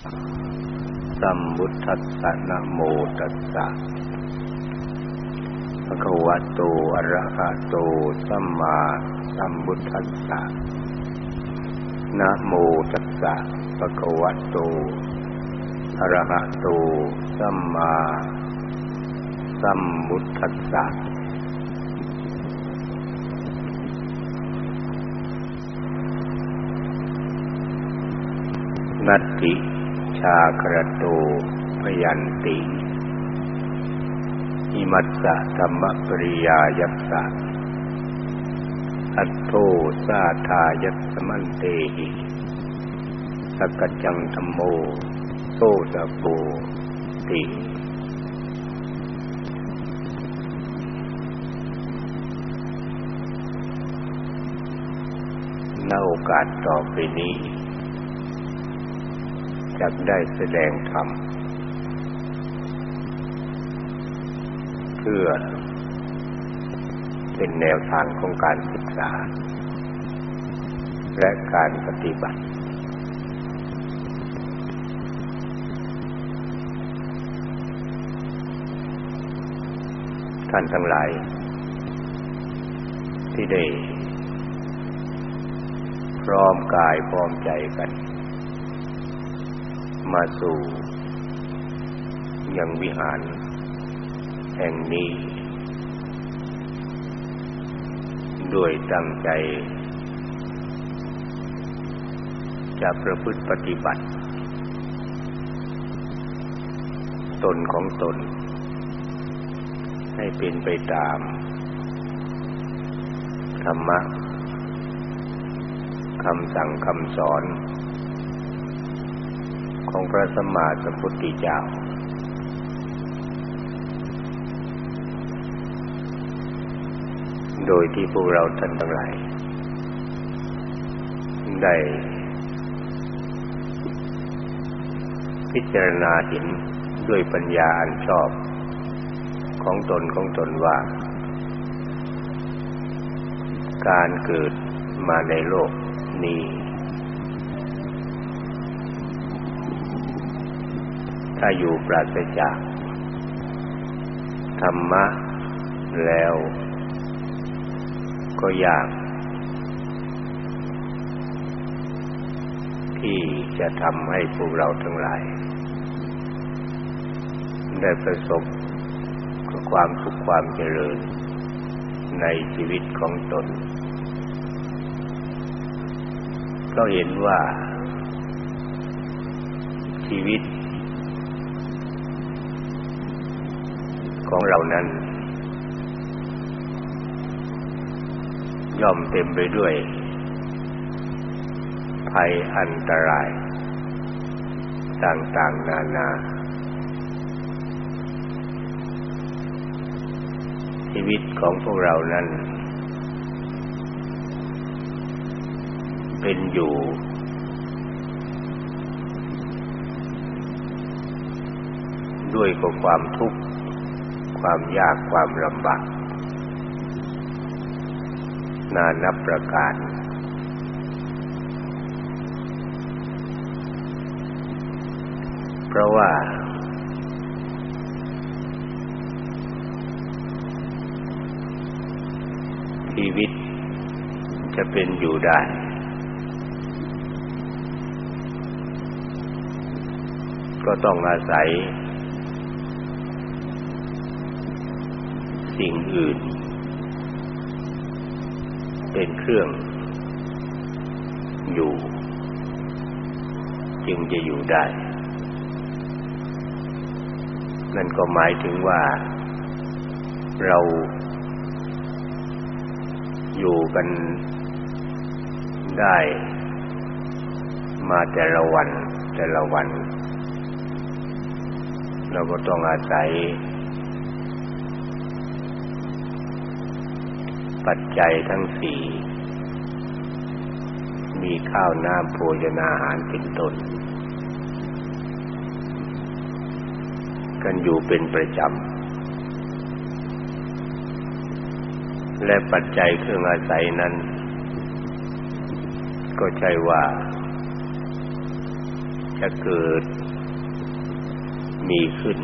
สัมบุทธัสสะนะโมตัสสะภะคะวะโตอะระหะโตสัมมาสัมพุทธัสสะนะโมตัสสะภะคะวะโตอะระหะโตสัมมาสัมพุทธัสสะนัตติ ชาครโตพยันติอิมัสสะธรรมปริยายัสสะอัตโตสาทายัสมันเตหิสกจังธรรมโมโซสะโปติณโอกาสต่อไปนี้ จะได้แสดงธรรมเพื่อเป็นแนวทางของการศึกษา และการปฏิบัติ ท่านทั้งหลาย ที่ได้พร้อมกายพร้อมใจกัน มาสู่ยังวิหาร แห่งนี้ ด้วยตั้งใจ จะประพฤติปฏิบัติ ตนของตน ให้เป็นไปตาม ธรรมะคำสั่งคำสอน พระสัมมาสัมพุทธเจ้า โดยที่พวกเราท่านทั้งหลายได้พิจารณาเห็นด้วยปัญญาอันชอบของตนของตนว่า การเกิดมาในโลกนี้ ถ้าอยู่ปราศจากธรรมะแล้ว ก็ยาก ที่จะทำให้พวกเราทั้งหลาย ได้ประสบกับความสุขความเจริญในชีวิตของตน ก็เห็นว่า ชีวิต ของเรานั้น ย่อมเต็มไปด้วย ภัยอันตราย ต่างๆนานา ชีวิตของพวกเรานั้น เป็นอยู่ด้วยกับความทุกข์ ความยากความลำบากนานับประการ เพราะว่า ชีวิตจะเป็นอยู่ได้ ก็ต้องอาศัย สิ่งอื่น เป็นเครื่อง อยู่ จึงจะอยู่ได้ นั่นก็หมายถึงว่า เรา อยู่กันได้ มาแต่ละวันแต่ละวัน เราก็ต้องอาศัยปั จจัยทั้งสี่ มีข้าวน้ำโภชนาหารเป็นต้น กันอยู่เป็นประจำ และปัจจัยเครื่องอาศัยนั้น ก็ใช่ว่า จะเกิดมีขึ้น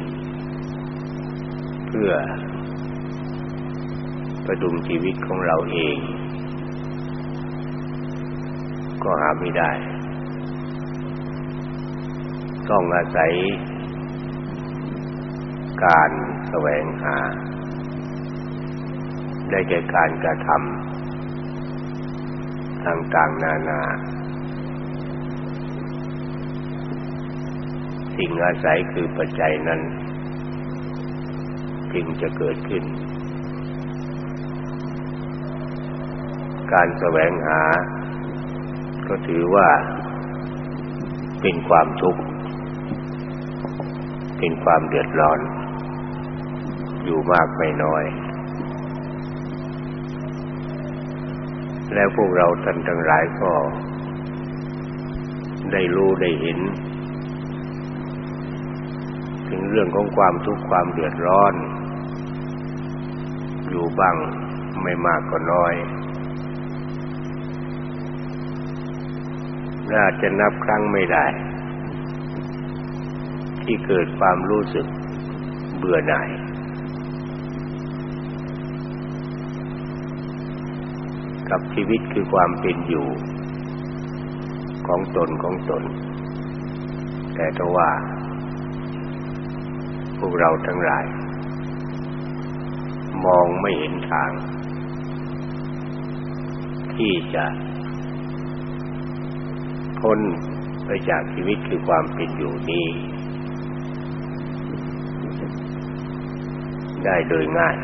เพื่อ ประดุมชีวิตของเราเอง ก็หาไม่ได้ ต้องอาศัย การแสวงหา ได้แก่การกระทำต่างๆนานา สิ่งอาศัยคือปัจจัยนั้น จึงจะเกิดขึ้น การแสวงหา ก็ถือว่าเป็นความทุกข์ เป็นความเดือดร้อน อยู่มากไม่น้อย แล้วพวกเราท่านทั้งหลายก็ ได้รู้ได้เห็น ถึงเรื่องของความทุกข์ความเดือดร้อน อยู่บ้างไม่มากก็น้อย น่าจะนับครั้งไม่ได้ ที่เกิดความรู้สึกเบื่อหน่าย กับชีวิตคือความเป็นอยู่ ของตนของตน แต่ถ้าว่า พวกเราทั้งหลาย มองไม่เห็นทาง ที่จะ พ้นไปจากชีวิตคือความเป็นอยู่นี้ ได้โดยง่าย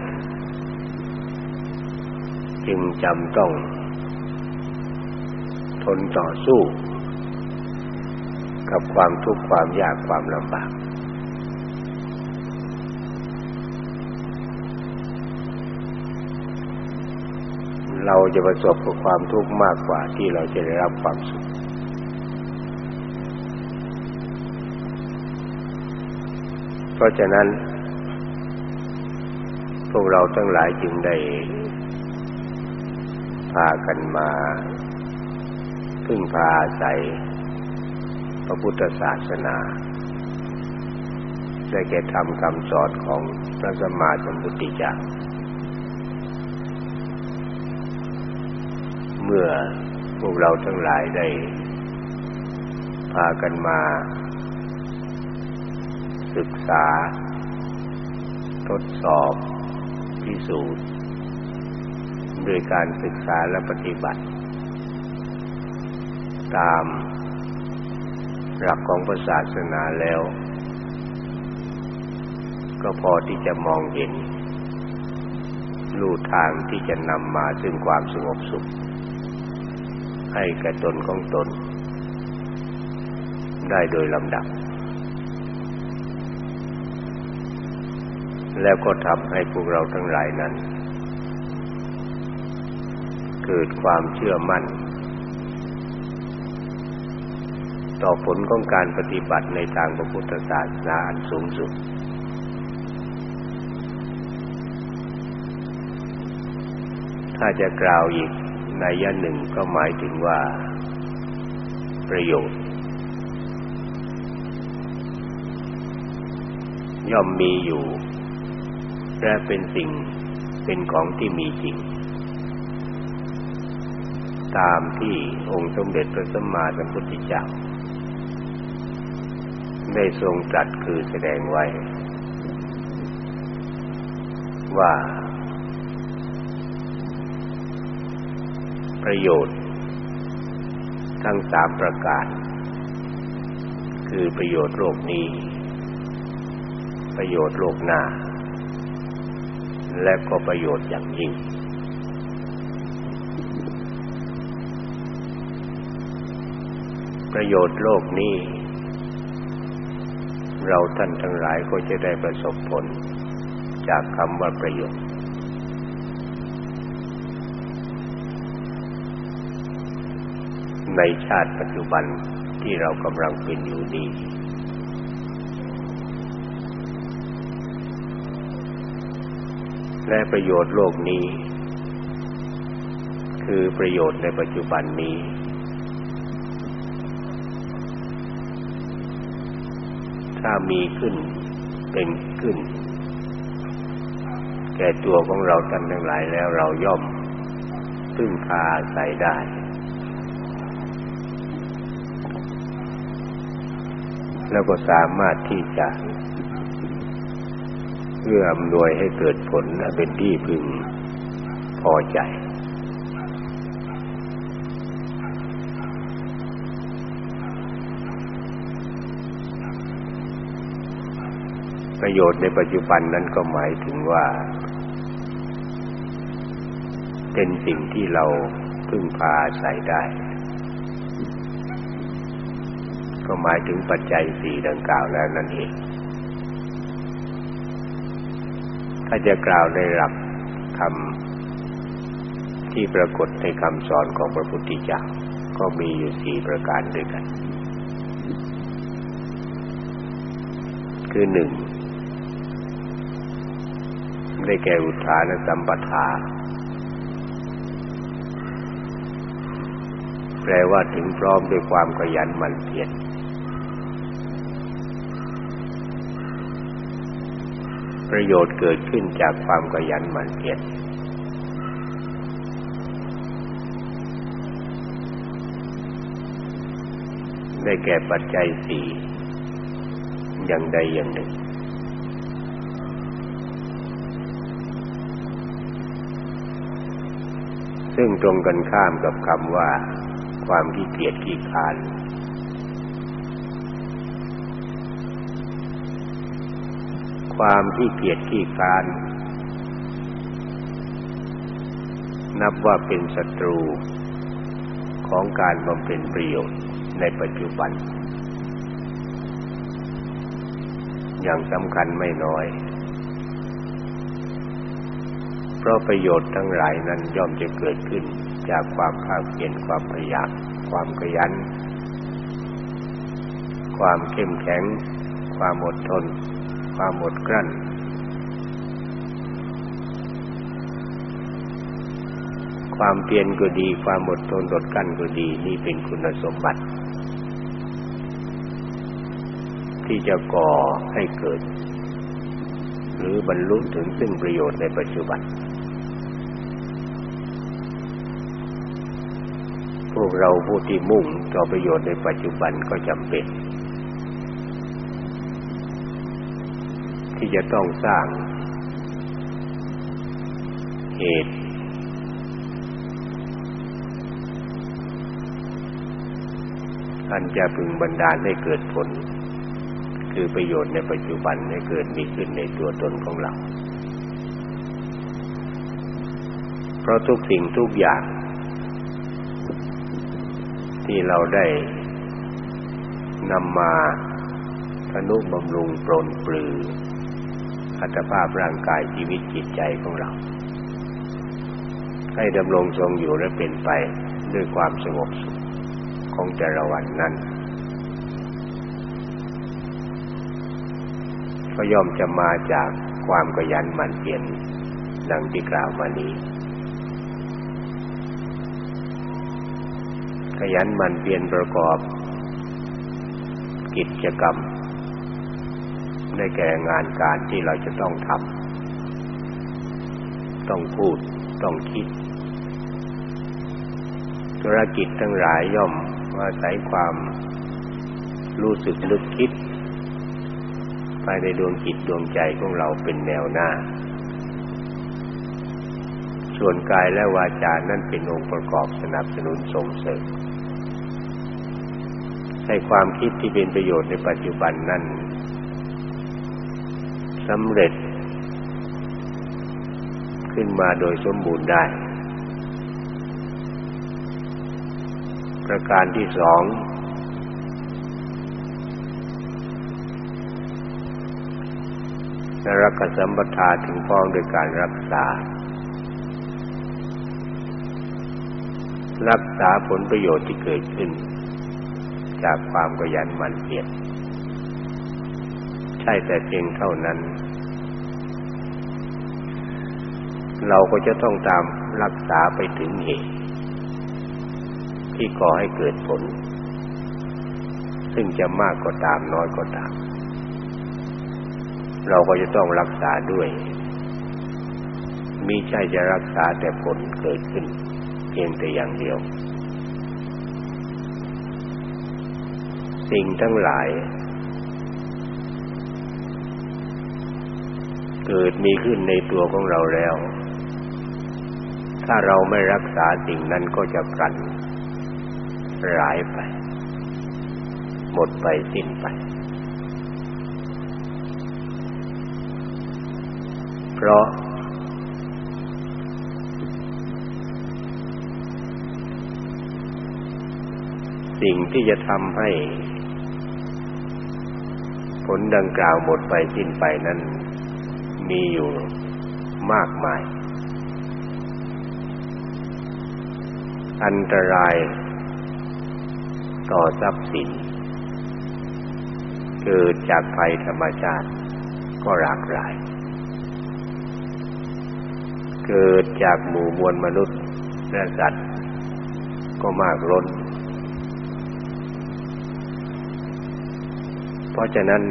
จึงจำต้อง ทนต่อสู้ กับความทุกข์ความยากความลำบาก เราจะประสบกับความทุกข์มากกว่าที่เราจะได้รับความสุข ราะฉะนั้น พวกเราทั้งหลายจึงได้พากันมาพึ่งพาอาศัยพระพุทธศาสนาได้แก่ธรรมคำสอนของพระสัมมาสัมพุทธเจ้าเมื่อพวกเราทั้งหลายได้พากันมา ษา ทดสอบพิสูจน์โดยการศึกษาและปฏิบัติ ตามหลักของศาสนาแล้ว ก็พอที่จะมองเห็นลู่ทางที่จะนำมาซึ่งความสงบสุข ให้แก่ตนของตน ได้โดยลำดับ แล้วก็ทำให้พวกเราทั้งหลายนั้น เกิดความเชื่อมั่น ต่อผลของการปฏิบัติในทางพระพุทธศาสนาอันสูงสุด ถ้าจะกล่าวอีกในย่นหนึ่งก็หมายถึงว่า ประโยชน์ ย่อมมีอยู่ และเป็นสิ่งเป็นของที่มีจริง ตามที่องค์สมเด็จพระสัมมาสัมพุทธเจ้าได้ทรงตรัสคือแสดงไว้ ว่า ประโยชน์ ทั้งสามประการ คือประโยชน์โลกนี้ ประโยชน์โลกหน้า และก็ประโยชน์อย่างยิ่ง ประโยชน์โลกนี้ เราท่านทั้งหลายก็จะได้ประสบผลจากคำว่าประโยชน์ ในชาติปัจจุบันที่เรากำลังเป็นอยู่นี้ และประโยชน์โลกนี้ คือประโยชน์ในปัจจุบันนี้ ถ้ามีขึ้นเป็นขึ้น แก่ตัวของเราท่านทั้งหลายแล้วเราย่อมพึ่งพาใส่ได้ แล้วก็สามารถที่จะเพื่ออำนวยให้เกิด ผลเป็นที่พึงพอใจ ประโยชน์ในปัจจุบันนั้นก็หมายถึงว่า เป็นสิ่งที่เราพึ่งพาใส่ได้ ก็หมายถึงปัจจัยสี่ดังกล่าวแล้วนั่นเอง ถ้าจะกล่าวในหลักคำที่ปรากฏในคำสอนของพระพุทธเจ้าก็มีอยู่สี่ประการด้วยกัน คือหนึ่งได้แก่อุทานสัมปทา แปลว่าถึงพร้อมด้วยความขยันหมั่นเพียร ประโยชน์เกิดขึ้นจากความขยันหมั่นเพียรได้แก่ปัจจัยสี่อย่างใดอย่างหนึ่ง ซึ่งตรงกันข้ามกับคำว่า ความขี้เกียจขี้คาน ความที่เกียจขี้คานนับว่าเป็นศัตรูของการบำเพ็ญประโยชน์ในปัจจุบัน อย่างสำคัญไม่น้อย เพราะประโยชน์ทั้งหลายนั้นย่อมจะเกิดขึ้นจากความภาคเพียรความพยายามความขยัน ความเข้มแข็ง ความอดทน ความอดกลั้น ความเพียรก็ดี ความอดทนอดกลั้นก็ดีนี่เป็นคุณสมบัติ ที่จะก่อให้เกิด หรือบรรลุถึงซึ่งประโยชน์ในปัจจุบัน พวกเราผู้ที่มุ่งต่อประโยชน์ในปัจจุบันก็จำเป็น จะต้องสร้าง เหตุ อันจะพึงบันดาลให้เกิดผล คือประโยชน์ในปัจจุบันให้เกิดมีขึ้นในตัวตนของเรา เพราะทุกสิ่งทุกอย่าง ที่เราได้นำมาทนุบำรุงปรนปลือ อัตภาพร่างกายชีวิตจิตใจของเรา ให้ดำรงทรงอยู่และเป็นไปด้วยความสงบสุขของแต่ละวันนั้นก็ย่อมจะมาจากความขยันหมั่นเพียรดังที่กล่าวมานี้ ขยันหมั่นเพียรประกอบ กิจกรรม ได้แก่งานการที่เราจะต้องทำต้องพูด ต้องคิด ธุรกิจทั้งหลายย่อมอาศัยความรู้สึกนึกคิดภายในดวงจิตดวงใจของเราเป็นแนวหน้า ส่วนกายและวาจานั่นเป็นองค์ประกอบสนับสนุนส่งเสริมให้ความคิดที่เป็นประโยชน์ในปัจจุบันนั้น สำเร็จ ขึ้นมาโดยสมบูรณ์ได้ ประการที่สองนรักสัมปทาถึงพ้องโดยการรักษา รักษาผลประโยชน์ที่เกิดขึ้น จากความขยันหมั่นเพียร ใช่แต่เพียงเท่านั้น เราก็จะต้องตามรักษาไปถึงเหตุ ที่ก่อให้เกิดผล ซึ่งจะมากก็ตามน้อยก็ตาม เราก็จะต้องรักษาด้วยมิใช่จะรักษาแต่ผลเกิดขึ้น เพียงแต่อย่างเดียว สิ่งทั้งหลาย เกิดมีขึ้นในตัวของเราแล้ว ถ้าเราไม่รักษาสิ่งนั้นก็จะพลันร้ายไป หมดไปสิ้นไป เพราะ สิ่งที่จะทำให้ ผลดังกล่าวหมดไปสิ้นไปนั้น มีอยู่มากมาย อันตรายต่อทรัพย์สิน เกิดจากภัยธรรมชาติก็หลากหลาย เกิดจากหมู่มวลมนุษย์และสัตว์ ก็มากล้น เพราะฉะนั้น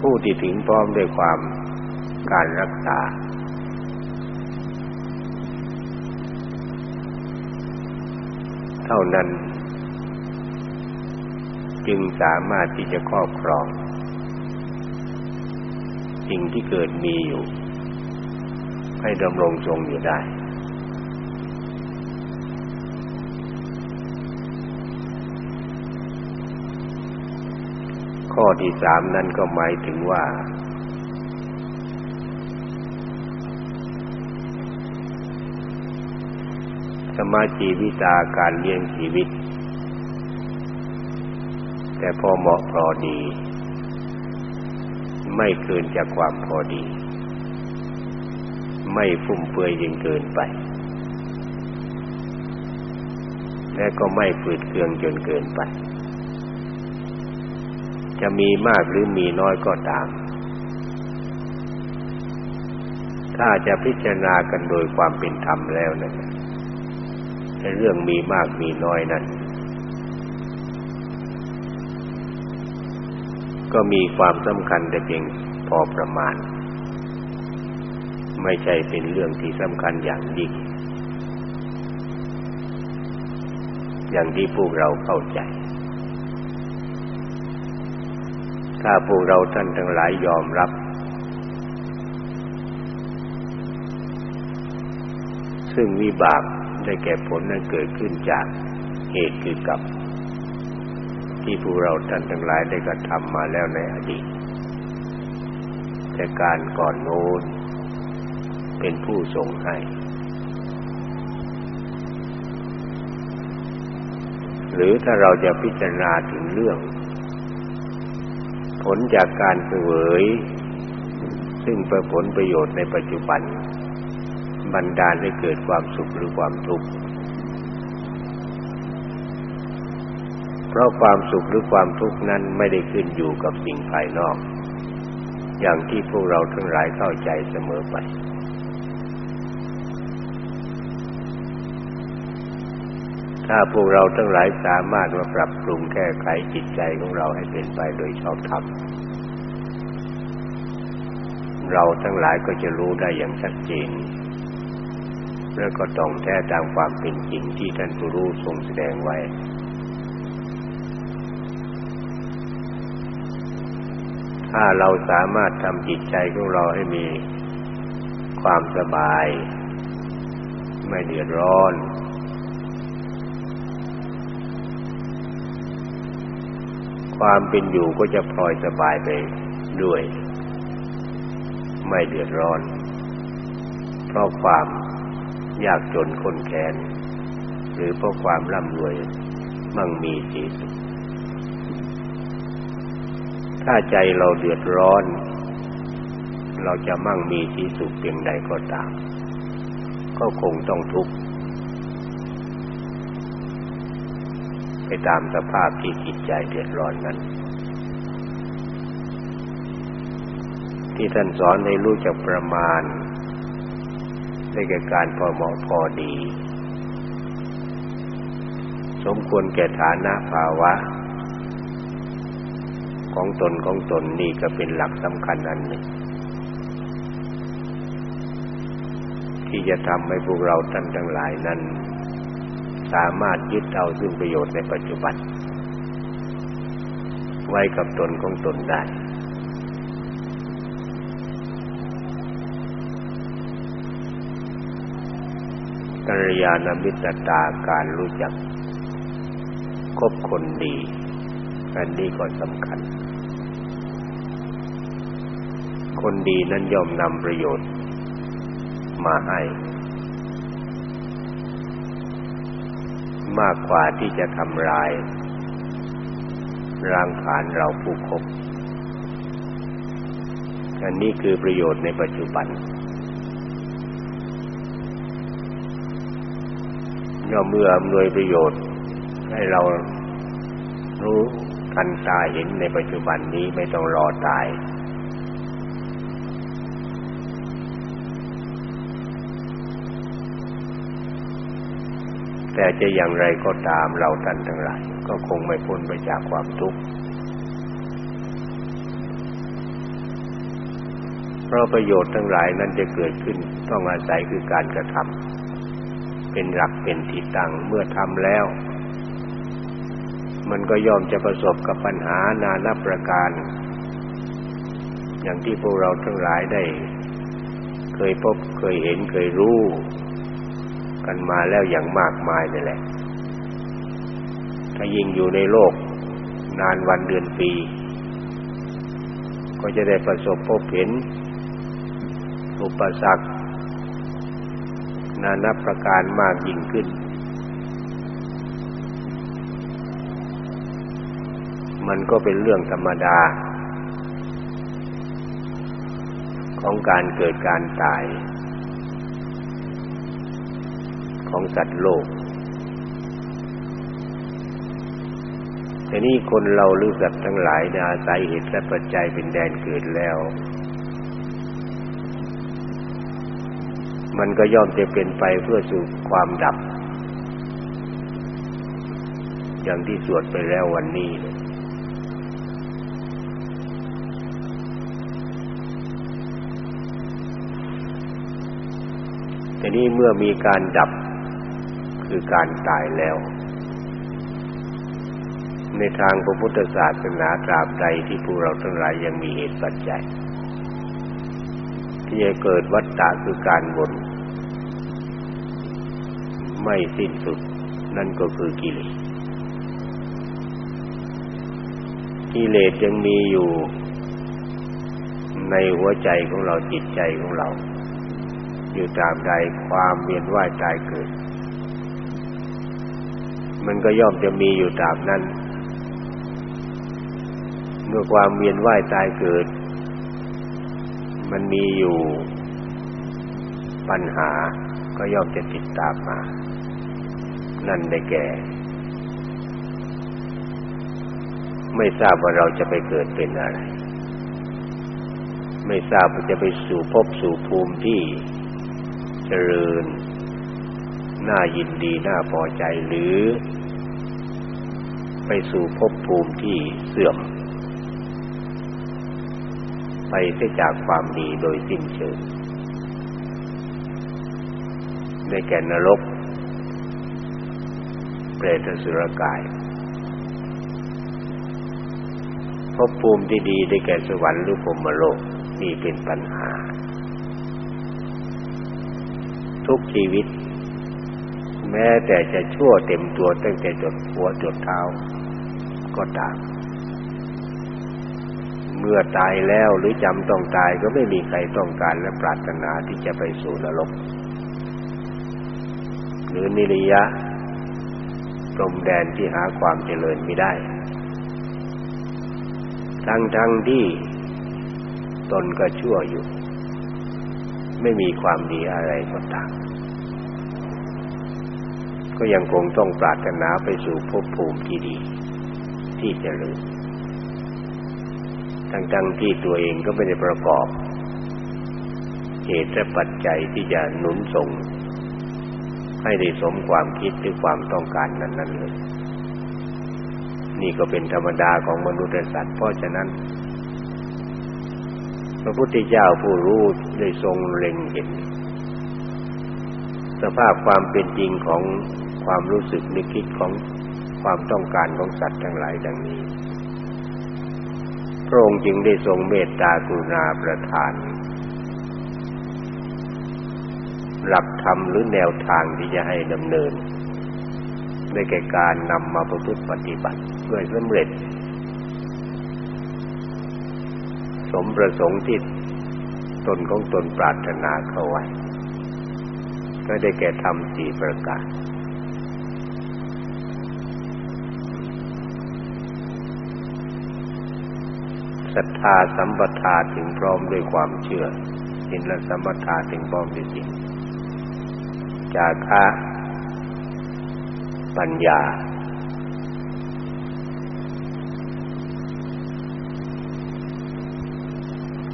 ผู้ที่ถึงพร้อมด้วยความการรักษา เท่านั้น จึงสามารถที่จะครอบครองสิ่งที่เกิดมีอยู่ ให้ดำรงทรงอยู่ได้ ข้อที่สามนั่นก็หมายถึงว่า สมาชีวิตาการเลี้ยงชีวิต แต่พอเหมาะพอดี ไม่เกินจากความพอดี ไม่ฟุ่มเฟือยยิ่งเกินไป และก็ไม่ฝืดเคืองจนเกินไป จะมีมากหรือมีน้อยก็ตาม ถ้าจะพิจารณากันโดยความเป็นธรรมแล้วนะในเรื่องมีมากมีน้อยนั้นก็มีความสำคัญแต่เพียงพอประมาณ ไม่ใช่เป็นเรื่องที่สำคัญอย่างยิ่ง อย่างที่พวกเราเข้าใจ ถ้าพวกเราท่านทั้งหลายยอมรับ ซึ่งวิบากได้แก่ผลนั้นเกิดขึ้นจากเหตุคือกับที่พวกเราท่านทั้งหลายได้กระทำมาแล้วในอดีต แต่การก่อนโน้นเป็นผู้ส่งให้ หรือถ้าเราจะพิจารณาถึงเรื่อง ลจากการเสวย ซึ่งเประผลประโยชน์ในปัจจุบัน บันดาลให้เกิดความสุขหรือความทุกข์เพราะความสุขหรือความทุกข์นั้นไม่ได้ขึ้นอยู่กับสิ่งภายนอก อย่างที่พวกเราทั้งหลายเข้าใจเสมอไป ถ้าพวกเราทั้งหลายสามารถมาปรับปรุงแก้ไขจิตใจของเราให้เป็นไปโดยชอบธรรม เราทั้งหลายก็จะรู้ได้อย่างชัดเจน แล้วก็ต้องแท้ตามความเป็นจริงที่ท่านผู้รู้ทรงแสดงไว้ ถ้าเราสามารถทำจิตใจของเราให้มีความสบาย ไม่เดือดร้อน ความเป็นอยู่ก็จะพลอยสบายไปด้วย ไม่เดือดร้อน เพราะความยากจนคนแค้นหรือเพราะความร่ำรวยมั่งมีสีสุขถ้าใจเราเดือดร้อน เราจะมั่งมีสีสุขเพียงใดก็ตาม ก็คงต้องทุกข์ ไปตามสภาพที่จิตใจเดือดร้อนนั้น ที่ท่านสอนให้รู้จักประมาณได้แก่การพอเหมาะพอดี สมควรแก่ฐานะภาวะ ของตนของตนนี่ก็เป็นหลักสำคัญอันหนึ่งที่จะทำให้พวกเราท่านทั้งหลายนั้น สามารถยึดเอาซึ่งประโยชน์ในปัจจุบัน ไว้กับตนของตนได้ กัลยาณมิตรตาการรู้จักคบคนดีอันนี้ก็สำคัญ คนดีนั้นย่อมนำประโยชน์มาให้ มากกว่าที่จะทำลายร่างผานเราผู้คบอันนี้คือประโยชน์ในปัจจุบัน ย่อมเมื่ออำนวยประโยชน์ให้เรารู้ทันตาเห็นในปัจจุบันนี้ไม่ต้องรอตาย แต่จะอย่างไรก็ตามเราท่านทั้งหลายก็คงไม่พ้นไปจากความทุกข์เพราะประโยชน์ทั้งหลายนั้นจะเกิดขึ้นต้องอาศัยคือการกระทำเป็นหลักเป็นที่ตั้งเมื่อทำแล้ว มันก็ย่อมจะประสบกับปัญหานานับประการ อย่างที่พวกเราทั้งหลายได้ เคยพบเคยเห็นเคยรู้ กันมาแล้วอย่างมากมายนี่แหละ ถ้ายิ่งอยู่ในโลก นานวันเดือนปี ก็จะได้ประสบพบเห็น อุปสรรคนานับประการมากยิ่งขึ้น มันก็เป็นเรื่องธรรมดา ของการเกิดการตาย ของสัตว์โลกแต่นี่คนเราหรือสัตว์ทั้งหลายเนี่ยอาศัยเหตุและปัจจัยเป็นแดนเกิดแล้ว มันก็ย่อมจะเป็นไปเพื่อสู่ความดับ อย่างที่สวดไปแล้ววันนี้ทีนี้เมื่อมีการดับ คือการตายแล้ว ในทางพระพุทธศาสนาตราบใดที่พวกเราทั้งหลายยังมีเหตุปัจจัยที่จะเกิดวัฏฏะคือการวนไม่สิ้นสุด นั่นก็คือกิเลสกิเลสยังมีอยู่ในหัวใจของเราจิตใจของเรา อยู่ตามใดความเวียนว่ายตายเกิด มันก็ย่อมจะมีอยู่ตามนั้น เมื่อความเวียนว่ายตายเกิด มันมีอยู่ ปัญหาก็ย่อมจะติดตามมา นั่นได้แก่ ไม่ทราบว่าเราจะไปเกิดเป็นอะไร ไม่ทราบว่าจะไปสู่ภพสู่ภูมิที่เจริญน่ายินดี น่าพอใจหรือ ไปสู่ภพภูมิที่เสื่อม ไปเสียจากความดีโดยสิ้นเชิงในแก่นรก เปรตสุรกายภพภูมิที่ดีได้แก่สวรรค์หรือพรหมโลกนี่เป็นปัญหา ทุกชีวิต แม้แต่จะชั่วเต็มตัวตั้งแต่จดหัวจดเท้า ก็ตาม เมื่อตายแล้วหรือจำต้องตายก็ไม่มีใครต้องการและปรารถนาที่จะไปสู่นรก หรือนิริยะตรมแดนที่หาความเจริญไม่ได้ ทั้งทั้งที่ตนก็ชั่วอยู่ ไม่มีความดีอะไรก็ตามก็ยังคงต้องปรารถนาไปสู่ภพภูมิที่ดี ที่เจริญทั้งๆที่ตัวเองก็ไม่ได้ประกอบ เหตุและปัจจัยที่จะหนุนส่ง ให้ได้สมความคิดหรือความต้องการนั้น ๆ เลย นี่ก็เป็นธรรมดาของมนุษย์และสัตว์เพราะฉะนั้น พระพุทธเจ้าผู้รู้ได้ทรงเล็งเห็น สภาพความเป็นจริงของความรู้สึกนึกคิดของ ความต้องการของสัตว์ทั้งหลายดังนี้ พระองค์จึงได้ทรงเมตตากรุณาประทาน หลักธรรมหรือแนวทางที่จะให้ดำเนินได้แก่การนำมาประพฤติปฏิบัติเพื่อสำเร็จ สมประสงค์ที่ตนของตนปรารถนาเข้าไว้ก็ได้แก่ทำสี่ประการ ศรัทธาสัมปทาถึงพร้อมด้วยความเชื่อสินและสัมปทาถึงพร้อมด้วยสิ่งจาคะปัญญา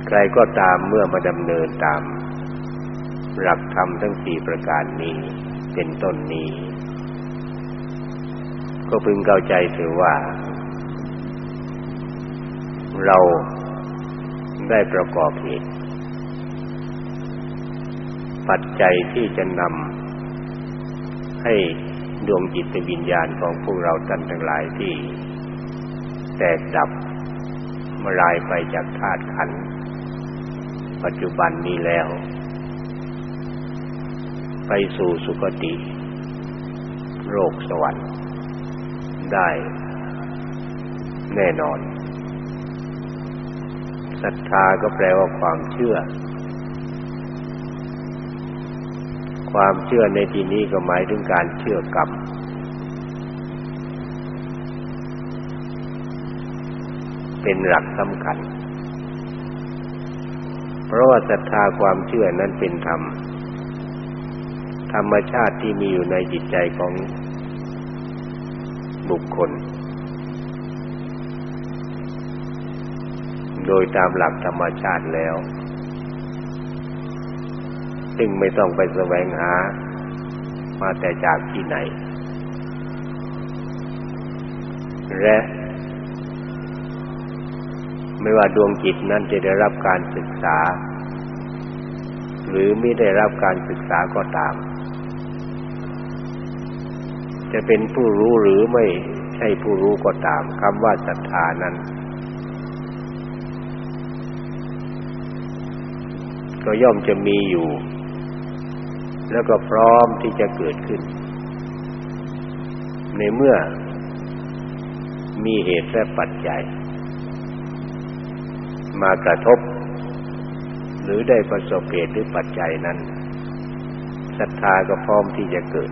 ใครก็ตามเมื่อมาดำเนินตาม หลักธรรมทั้งสี่ประการนี้เป็นต้นนี้ ก็พึงเข้าใจถือว่า เราได้ประกอบเหตุปัจจัยที่จะนำให้ดวงจิตวิญญาณของพวกเราท่านทั้งหลายที่ แตกดับมาลายไปจากธาตุขันธ์ปัจจุบันนี้แล้ว ไปสู่สุคติ โลกสวรรค์ได้แน่นอนาก็แปลว่าความเชื่อ ความเชื่อในที่นี้ก็หมายถึงการเชื่อกรรม เป็นหลักสำคัญ เพราะว่าศรัทธาความเชื่อนั้นเป็นธรรม ธรรมชาติที่มีอยู่ในจิตใจของบุคคล โดยตามหลักธรรมชาติแล้ว ซึ่งไม่ต้องไปแสวงหา มาแต่จากที่ไหน และไม่ว่าดวงจิตนั้นจะได้รับการศึกษา หรือไม่ได้รับการศึกษาก็ตาม จะเป็นผู้รู้หรือไม่ใช่ผู้รู้ก็ตามคำว่าศรัทธานั้น ก็ย่อมจะมีอยู่ แล้วก็พร้อมที่จะเกิดขึ้น ในเมื่อมีเหตุและปัจจัย มากระทบ หรือได้ประสบเหตุหรือปัจจัยนั้นศรัทธาก็พร้อมที่จะเกิด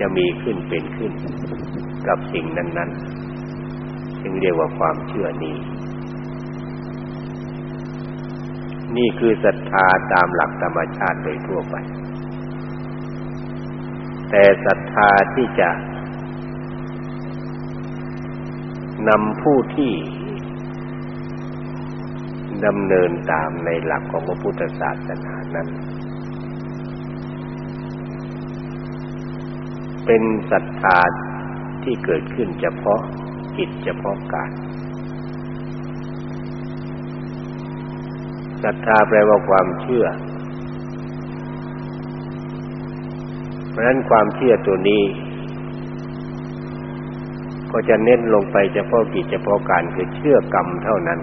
จะมีขึ้นเป็นขึ้น กับสิ่งนั้น ๆ จึงเรียกว่าความเชื่อนี้ นี่คือศรัทธาตามหลักธรรมชาติโดยทั่วไป แต่ศรัทธาที่จะนำผู้ที่ดำเนินตามในหลักของพระพุทธศาสนานั้น เป็นศรัทธาที่เกิดขึ้นเฉพาะจิตเฉพาะกาย ศรัทธาแปลว่าความเชื่อ เพราะฉะนั้นความเชื่อตัวนี้ ก็จะเน้นลงไปเฉพาะกิจเฉพาะการคือเชื่อกรรมเท่านั้น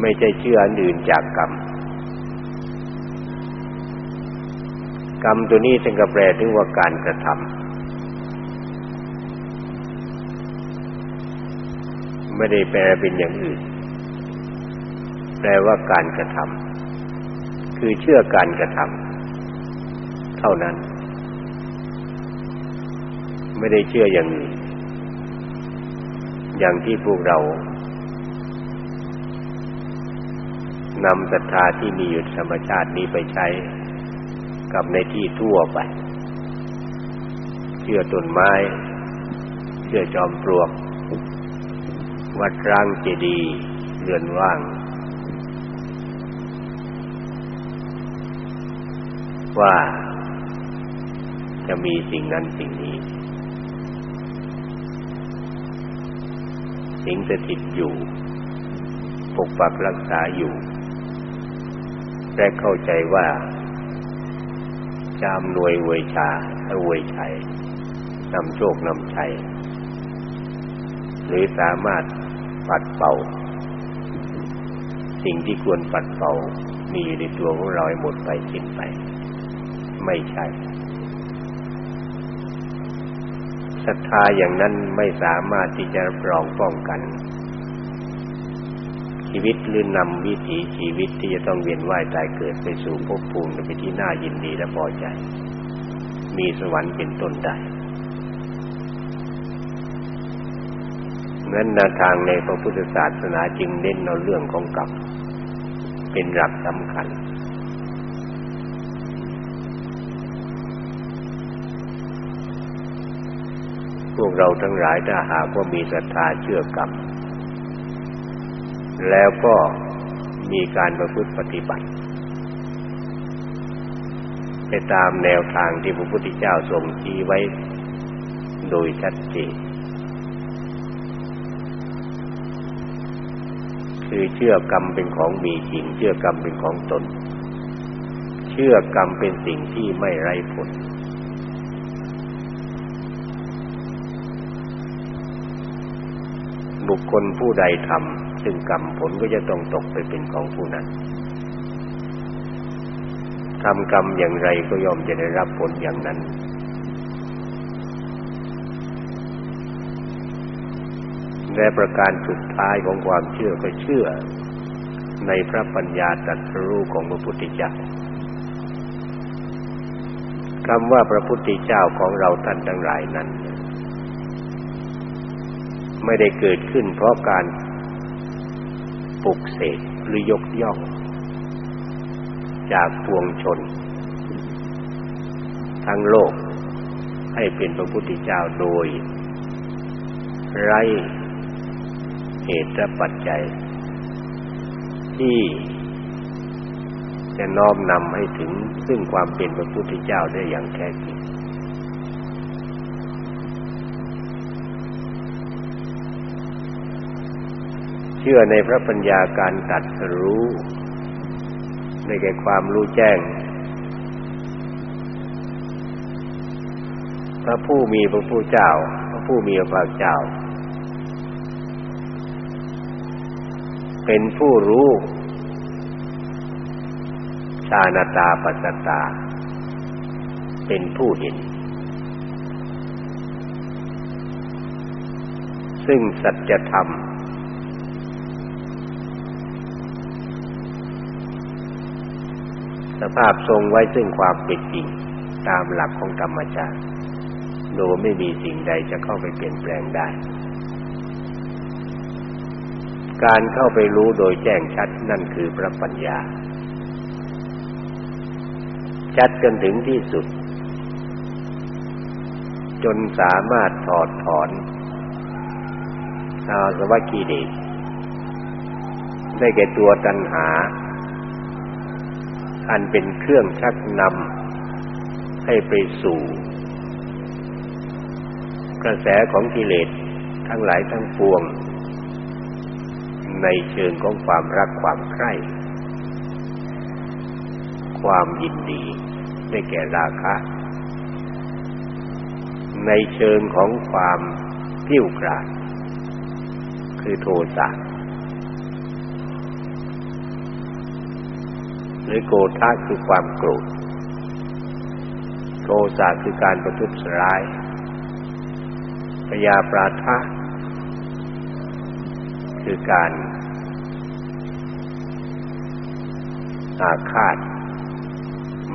ไม่ใช่เชื่ออันอื่นจากกรรม กรรมตัวนี้จึงกระแปลถึงว่าการกระทำไม่ได้แปลเป็นอย่างอื่น ปลว่าการกระทำคือเชื่อการกระทำเท่านั้น ไม่ได้เชื่ออย่างอื่นอย่างที่พวกเรานำศรัทธาที่มีอยู่ธรรมชาตินี้ไปใช้กับในที่ทั่วไป เชื่อต้นไม้ เชื่อจอมปลวก วัดร้างเจดีย์เรือนว่าง ว่าจะมีสิ่งนั้นสิ่งนี้ สิ่งสถิตอยู่ ปกปักรักษาอยู่และเข้าใจว่าจามนวยเวยชาเวยชัยนำโชคนำชัย หรือสามารถปัดเป่า สิ่งที่ควรปัดเป่ามีอยู่ในตัวของเราให้หมดไปสิ้นไป ไม่ใช่ศรัทธาอย่างนั้นไม่สามารถที่จะรับรองป้องกัน ชีวิตหรือนำวิถีชีวิตที่จะต้องเวียนว่ายตายเกิดไปสู่ภพภูมิไปที่น่ายินดีและพอใจ มีสวรรค์เป็นต้นได้นั้นแนวทางในพระพุทธศาสนาจึงเน้นเอาเรื่องของกรรมเป็นหลักสำคัญ พวกเราทั้งหลายถ้าหากว่ามีศรัทธาเชื่อกรรม แล้วก็มีการประพฤติปฏิบัติ ไปตามแนวทางที่พระพุทธเจ้าทรงชี้ไว้โดยชัดเจนคือเชื่อกรรมเป็นของมีจริง เชื่อกรรมเป็นของตน เชื่อกรรมเป็นสิ่งที่ไม่ไร้ผล บุคคลผู้ใดทำซึ่งกรรมผลก็จะต้องตกไปเป็นของผู้นั้นทำกรรมอย่างไรก็ย่อมจะได้รับผลอย่างนั้น และประการสุดท้ายของความเชื่อก็เชื่อ ในพระปัญญาตรัสรู้ของพระพุทธเจ้าคำว่าพระพุทธเจ้าของเราท่านทั้งหลายนั้น ไม่ได้เกิดขึ้นเพราะการปลุกเสกหรือยกย่อง จากปวงชน ทั้งโลกให้เป็นพระพุทธเจ้าโดย ไรเหตุและปัจจัย ที่จะน้อมนำให้ถึงซึ่งความเป็นพระพุทธเจ้าได้อย่างแท้จริง ชื่อในพระปัญญาการตัดรู้ในแก่ความรู้แจ้ง พระผู้มีพระผู้เจ้า พระผู้มีพระเจ้า เป็นผู้รู้ชาณตาปัสตา เป็นผู้เห็น ซึ่งสัจธรรม ภาพทรงไว้ซึ่งความเป็นจริงตามหลักของธรรมชาติโดยไม่มีสิ่งใดจะเข้าไปเปลี่ยนแปลงได้ การเข้าไปรู้โดยแจ้งชัดนั่นคือพระปัญญา ชัดจนถึงที่สุด จนสามารถถอดถอนอาสวัคคีเดชได้แก่ตัวตัณหา อันเป็นเครื่องชักนำให้ไปสู่ กระแสของกิเลสทั้งหลายทั้งปวง ในเชิงของความรักความใคร่ ความยินดีได้แก่ราคะ ในเชิงของความพิ้วกราดคือโทสะ หรือโกรธะคือความโกรธ โทสะคือการประทุษร้ายพยาปราทะคือการอาฆาต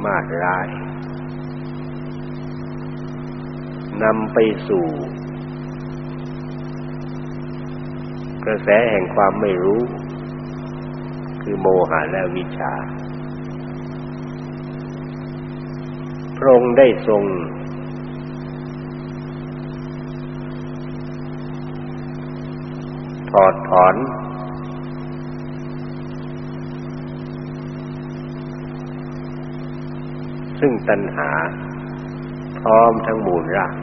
มาดร้ายนำไปสู่ กระแสแห่งความไม่รู้ คือโมหะและวิชา พระองค์ได้ทรงถอดถอน ซึ่งตัณหา พร้อมทั้งมูลราก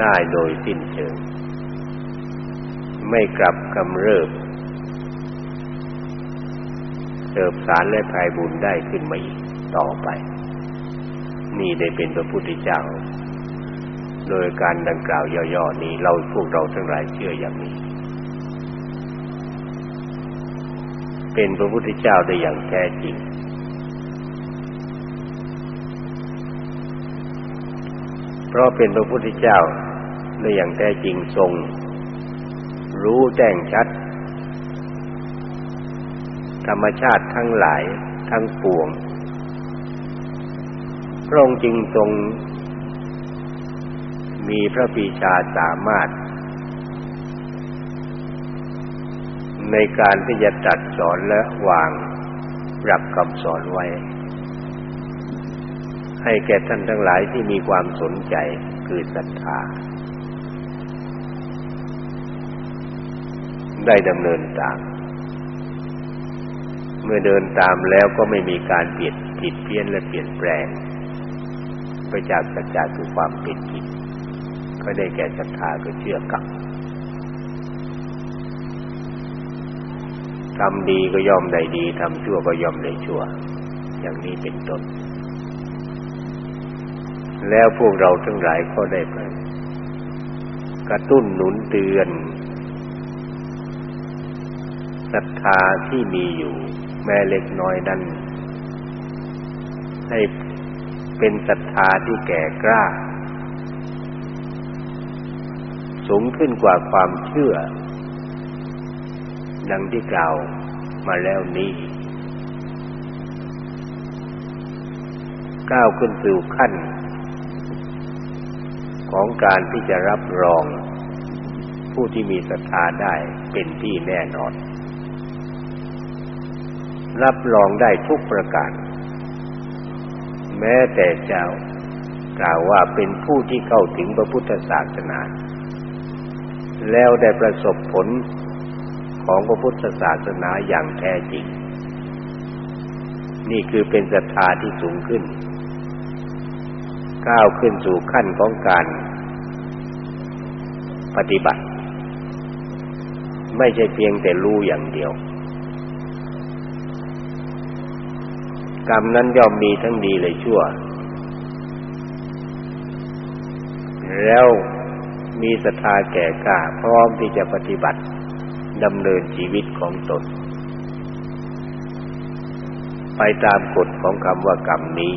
ได้โดยสิ้นเชิง ไม่กลับกำเริบ เสิบสารและภายบุญได้ขึ้นมาอีกต่อไป นี่ได้เป็นพระพุทธเจ้า โดยการดังกล่าวย่อๆนี้เราพวกเราทั้งหลายเชื่ออย่างนี้ เป็นพระพุทธเจ้าได้อย่างแท้จริง เพราะเป็นพระพุทธเจ้าได้อย่างแท้จริงทรง รู้แจ้งชัด ธรรมชาติทั้งหลายทั้งปวง พระองค์จึงทรง มีพระปีชาสามารถ ในการที่จะตัดสอนและวางรับคำสอนไว้ ให้แก่ท่านทั้งหลายที่มีความสนใจคือศรัทธาได้ดำเนินตาม มื่อเดินตามแล้วก็ไม่มีการเปลี่ยนผิดเพี้ยนและเปลี่ยนแปลง ไปจากสัจจะคือความเป็นจริงก็ได้แก่ศรัทธาก็เชื่อกับทำดีก็ย่อมได้ดีทำชั่วก็ย่อมได้ชั่ว อย่างนี้เป็นต้น แล้วพวกเราทั้งหลายก็ได้ไปกระตุ้นหนุนเตือนศรัทธาที่มีอยู่ แม้เล็กน้อยนั้นให้เป็นศรัทธาที่แก่กล้า สูงขึ้นกว่าความเชื่อ ดังที่กล่าวมาแล้วนี้ ก้าวขึ้นสู่ขั้น ของการที่จะรับรอง ผู้ที่มีศรัทธาได้เป็นที่แน่นอน รับรองได้ทุกประการ แม้แต่เจ้ากล่าวว่าเป็นผู้ที่เข้าถึงพระพุทธศาสนา แล้วได้ประสบผลของพระพุทธศาสนาอย่างแท้จริง นี่คือเป็นศรัทธาที่สูงขึ้น ก้าวขึ้นสู่ขั้นของการปฏิบัติ ไม่ใช่เพียงแต่รู้อย่างเดียว กรรมนั้นย่อมมีทั้งดีและชั่ว แล้วมีศรัทธาแก่กล้าพร้อมที่จะปฏิบัติดำเนินชีวิตของตน ไปตามกฎของคำว่ากรรมนี้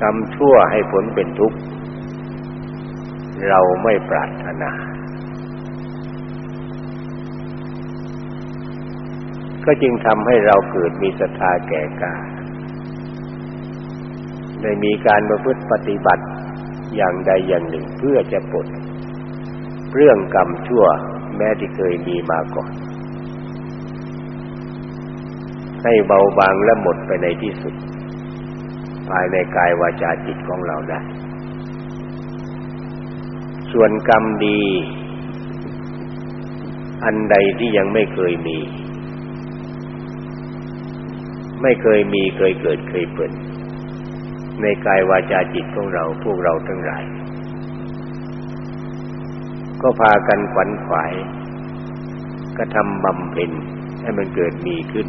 กรรมชั่วให้ผลเป็นทุกข์ เราไม่ปรารถนา ก็จึงทำให้เราเกิดมีศรัทธาแก่กล้าได้มีการประพฤติปฏิบัติอย่างใดอย่างหนึ่งเพื่อจะปลดเรื่องกรรมชั่วแม้ที่เคยมีมาก่อน ให้เบาบางและหมดไปในที่สุด ภายในกายวาจาจิตของเราได้ ส่วนกรรมดี อันใดที่ยังไม่เคยมี ไม่เคยมีเคยเกิดเคยเปิดในกายวาจาจิตของเราพวกเราทั้งหลาย ก็พากันขวัญขวายกระทำบำเพ็ญให้มันเกิดมีขึ้น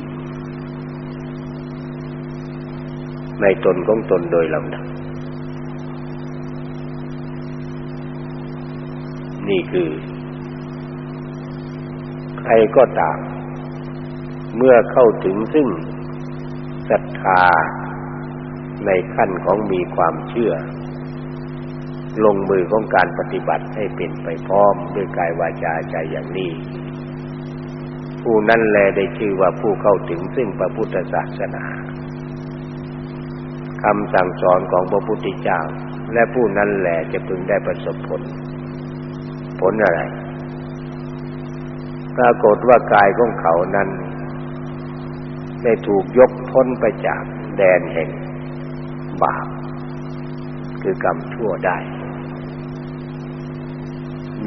ในตนของตนโดยลำดับนี่คือ ใครก็ตามเมื่อเข้าถึงซึ่ง ศรัทธาในขั้นของมีความเชื่อ ลงมือของการปฏิบัติให้เป็นไปพร้อมด้วยกายวาจาใจอย่างนี้ผู้นั้นแลได้ชื่อว่าผู้เข้าถึงซึ่งพระพุทธศาสนาคำสั่งสอนของพระพุทธเจ้า และผู้นั้นแหละจะพึงได้ประสบผล ผลอะไรปรากฏว่ากายของเขานั้น ได้ถูกยกพ้นไปจากแดนแห่งบาป คือกรรมชั่วได้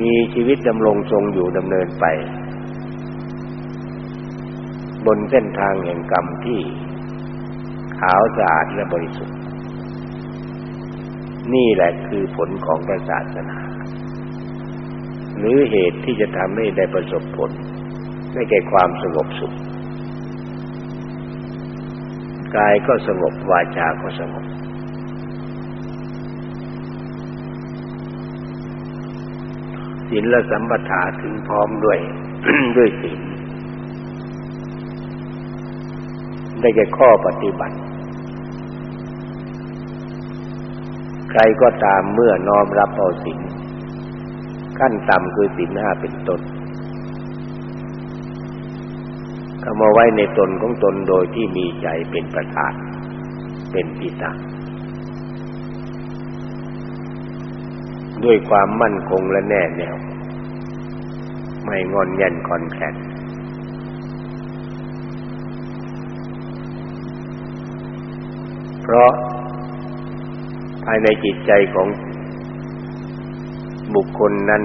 มีชีวิตดำรงทรงอยู่ดำเนินไป บนเส้นทางแห่งกรรมที่ขาวสะอาดและบริสุทธิ์ นี่แหละคือผลของศาสนา หรือเหตุที่จะทำให้ได้ประสบผลได้แก่ความสงบสุข กายก็สงบวาจาก็สงบศีลและสัมปทาถึงพร้อมด้วยด้วยศีลได้แก่ข้อปฏิบัติ ใครก็ตามเมื่อน้อมรับเอาศีลขั้นต่ำคือศีลห้าเป็นต้น เข้ามาไว้ในตนของตนโดยที่มีใจเป็นประธาน เป็นที่ตั้งด้วยความมั่นคงและแน่แน่ว ไม่งอนแย่นคอนแคลนเพราะภายในจิตใจของบุคคลนั้น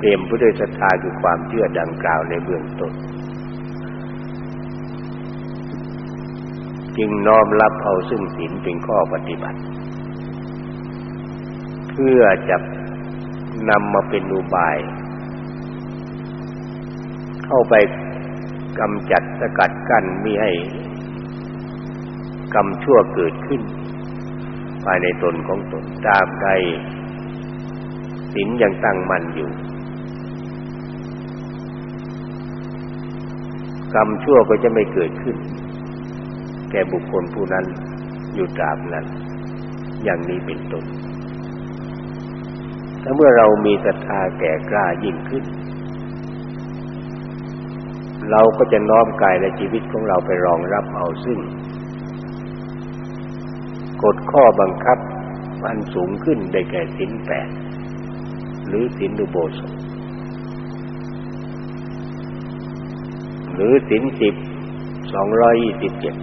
เต็มพุทธศรัทธาคือความเชื่อดังกล่าวในเบื้องต้นจึงน้อมรับเอาซึ่งศีลเป็นข้อปฏิบัติ เพื่อจะนำมาเป็นอุบาย เข้าไปกำจัดสกัดกั้นมิให้กรรมชั่วเกิดขึ้น ภายในตนของตนตามใดศีลยังตั้งมั่นอยู่ กรรมชั่วก็จะไม่เกิดขึ้น แก่บุคคลผู้นั้นอยู่ตราบนั้น อย่างนี้เป็นต้นถ้าเมื่อเรามีศรัทธาแก่กล้ายิ่งขึ้น เราก็จะน้อมกายและชีวิตของเราไปรองรับเอาซึ่งกฎข้อบังคับมันสูงขึ้นได้แก่สินแปดหรือสินอุโบสถ หรือสินสิบสองร้อยยี่สิบเจ็ด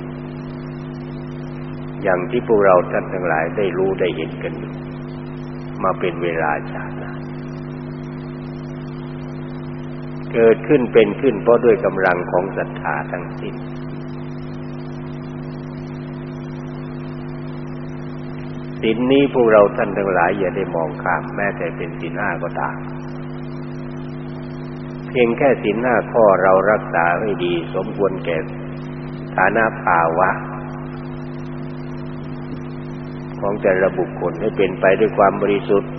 อย่างที่พวกเราท่านทั้งหลายได้รู้ได้เห็นกันอยู่มาเป็นเวลาชาติเกิดขึ้นเป็นขึ้นเพราะด้วยกำลังของศรัทธาทั้งสิ้นสินนี้พวกเราท่านทั้งหลายอย่าได้มองข้ามแม้แต่เป็นสินห้าก็ตาม เพียงแค่สินห้าข้อเรารักษาให้ดี สมควรแก่ฐานะภาวะ ของแต่ละบุคคลให้เป็นไปด้วยความบริสุทธิ์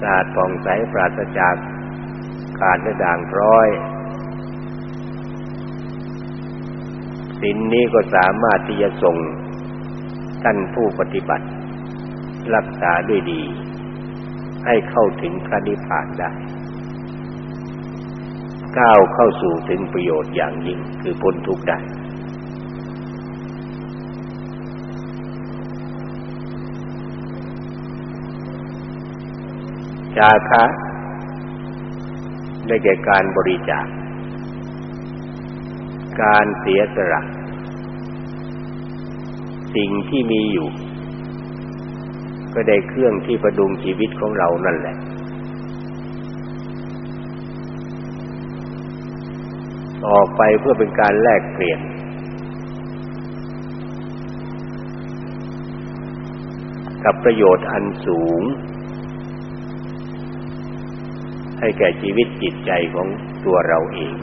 สะอาดผ่องใสปราศจากขาดและด่างพร้อยสินนี้ก็สามารถที่จะส่งท่านผู้ปฏิบัติ รักษาด้วยดี ให้เข้าถึงพระนิพพานได้ ก้าวเข้าสู่ถึงประโยชน์อย่างยิ่งคือพ้นทุกข์ได้ จาคะ ได้แก่การบริจาค การเสียสละ สิ่งที่มีอยู่ ก็ได้เครื่องที่ประดุงชีวิตของเรานั่นแหละ ออกไปเพื่อเป็นการแลกเปลี่ยน กับประโยชน์อันสูง ให้แก่ชีวิตจิตใจของตัวเราเอง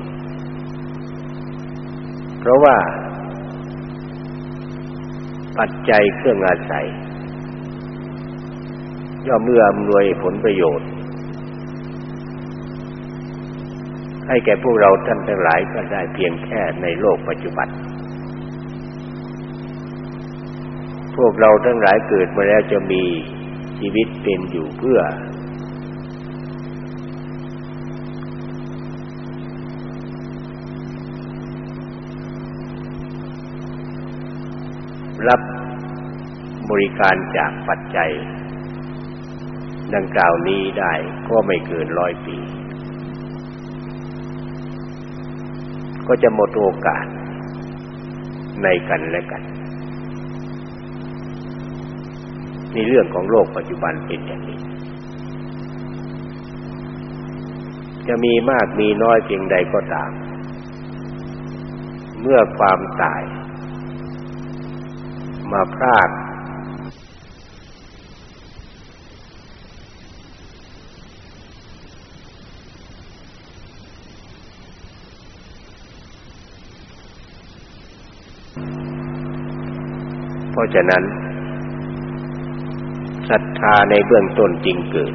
เพราะว่า ปัจจัยเครื่องอาศัยย่อมเมื่ออำนวยผลประโยชน์ ให้แก่พวกเราท่านทั้งหลายก็ได้เพียงแค่ในโลกปัจจุบัน พวกเราทั้งหลายเกิดมาแล้วจะมีชีวิตเป็นอยู่เพื่อ รับบริการจากปัจจัย ดังกล่าวนี้ได้ก็ไม่เกินร้อยปี ก็จะหมดโอกาสในกันและกันนี่เรื่องของโลกปัจจุบันเป็นอย่างนี้ จะมีมากมีน้อยเพียงใดก็ตาม เมื่อความตาย มาพราก เพ ราะฉะนั้นศรัทธาในเบื้องต้นจริงเกิด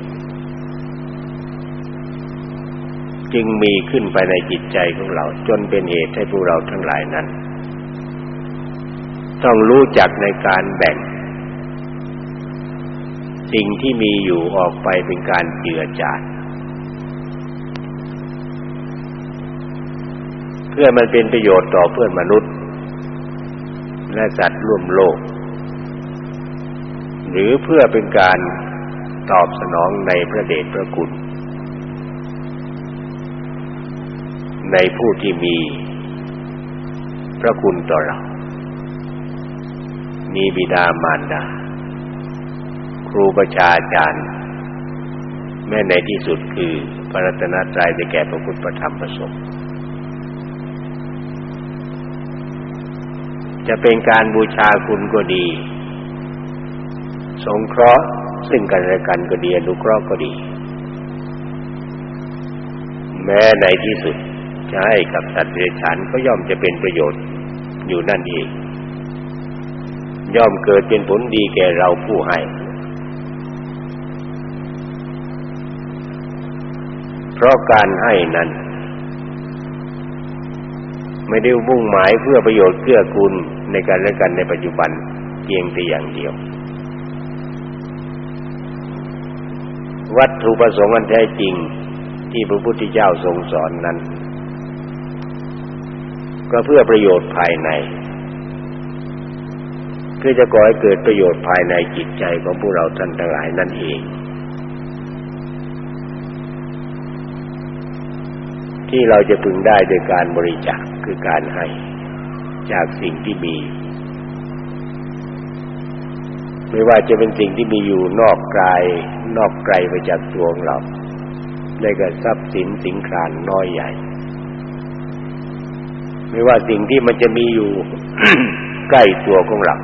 จึงมีขึ้นไปในจิตใจของเรา จนเป็นเหตุให้พวกเราทั้งหลายนั้น ต้องรู้จักในการแบ่ง สิ่งที่มีอยู่ออกไปเป็นการเจือจานเพื่อมันเป็นประโยชน์ต่อเพื่อนมนุษย์ และสัตว์ร่วมโลก หรือเพื่อเป็นการตอบสนองในพระเดชพระคุณ ในผู้ที่มีพระคุณต่อเรา มีบิดามารดา ครูประชาจารย์ แม้ในที่สุดคือพระรัตนตรัยได้แก่พระพุทธพระธรรมพระสงฆ์จะเป็นการบูชาคุณก็ดี สงเคราะห์ซึ่งกันและกันก็ดีอนุเคราะห์ก็ดี แม้ในที่สุดจะให้กับสัตว์เดรัจฉานก็ย่อมจะเป็นประโยชน์อยู่นั่นเองย่อมเกิดเป็นผลดีแก่เราผู้ให้ เพราะการให้นั้น ไม่ได้มุ่งหมายเพื่อประโยชน์เกื้อกูลในการและกันในปัจจุบันเพียงแต่อย่างเดียว วัตถุประสงค์อันแท้จริงที่พระพุทธเจ้าทรงสอนนั้น ก็เพื่อประโยชน์ภายในเพื่อจะก่อให้เกิดประโยชน์ภายในจิตใจของพวกเราท่านทั้งหลายนั่นเอง ที่เราจะพึงได้โดยการบริจาคคือการให้จากสิ่งที่มี ไม่ว่าจะเป็นสิ่งที่มีอยู่นอกกาย นอกไกลไปจากตัวของเราได้แก่ทรัพย์สินสิ่งครานน้อยใหญ่ ไม่ว่าสิ่งที่มันจะมีอยู่ใกล้ตัวของเรา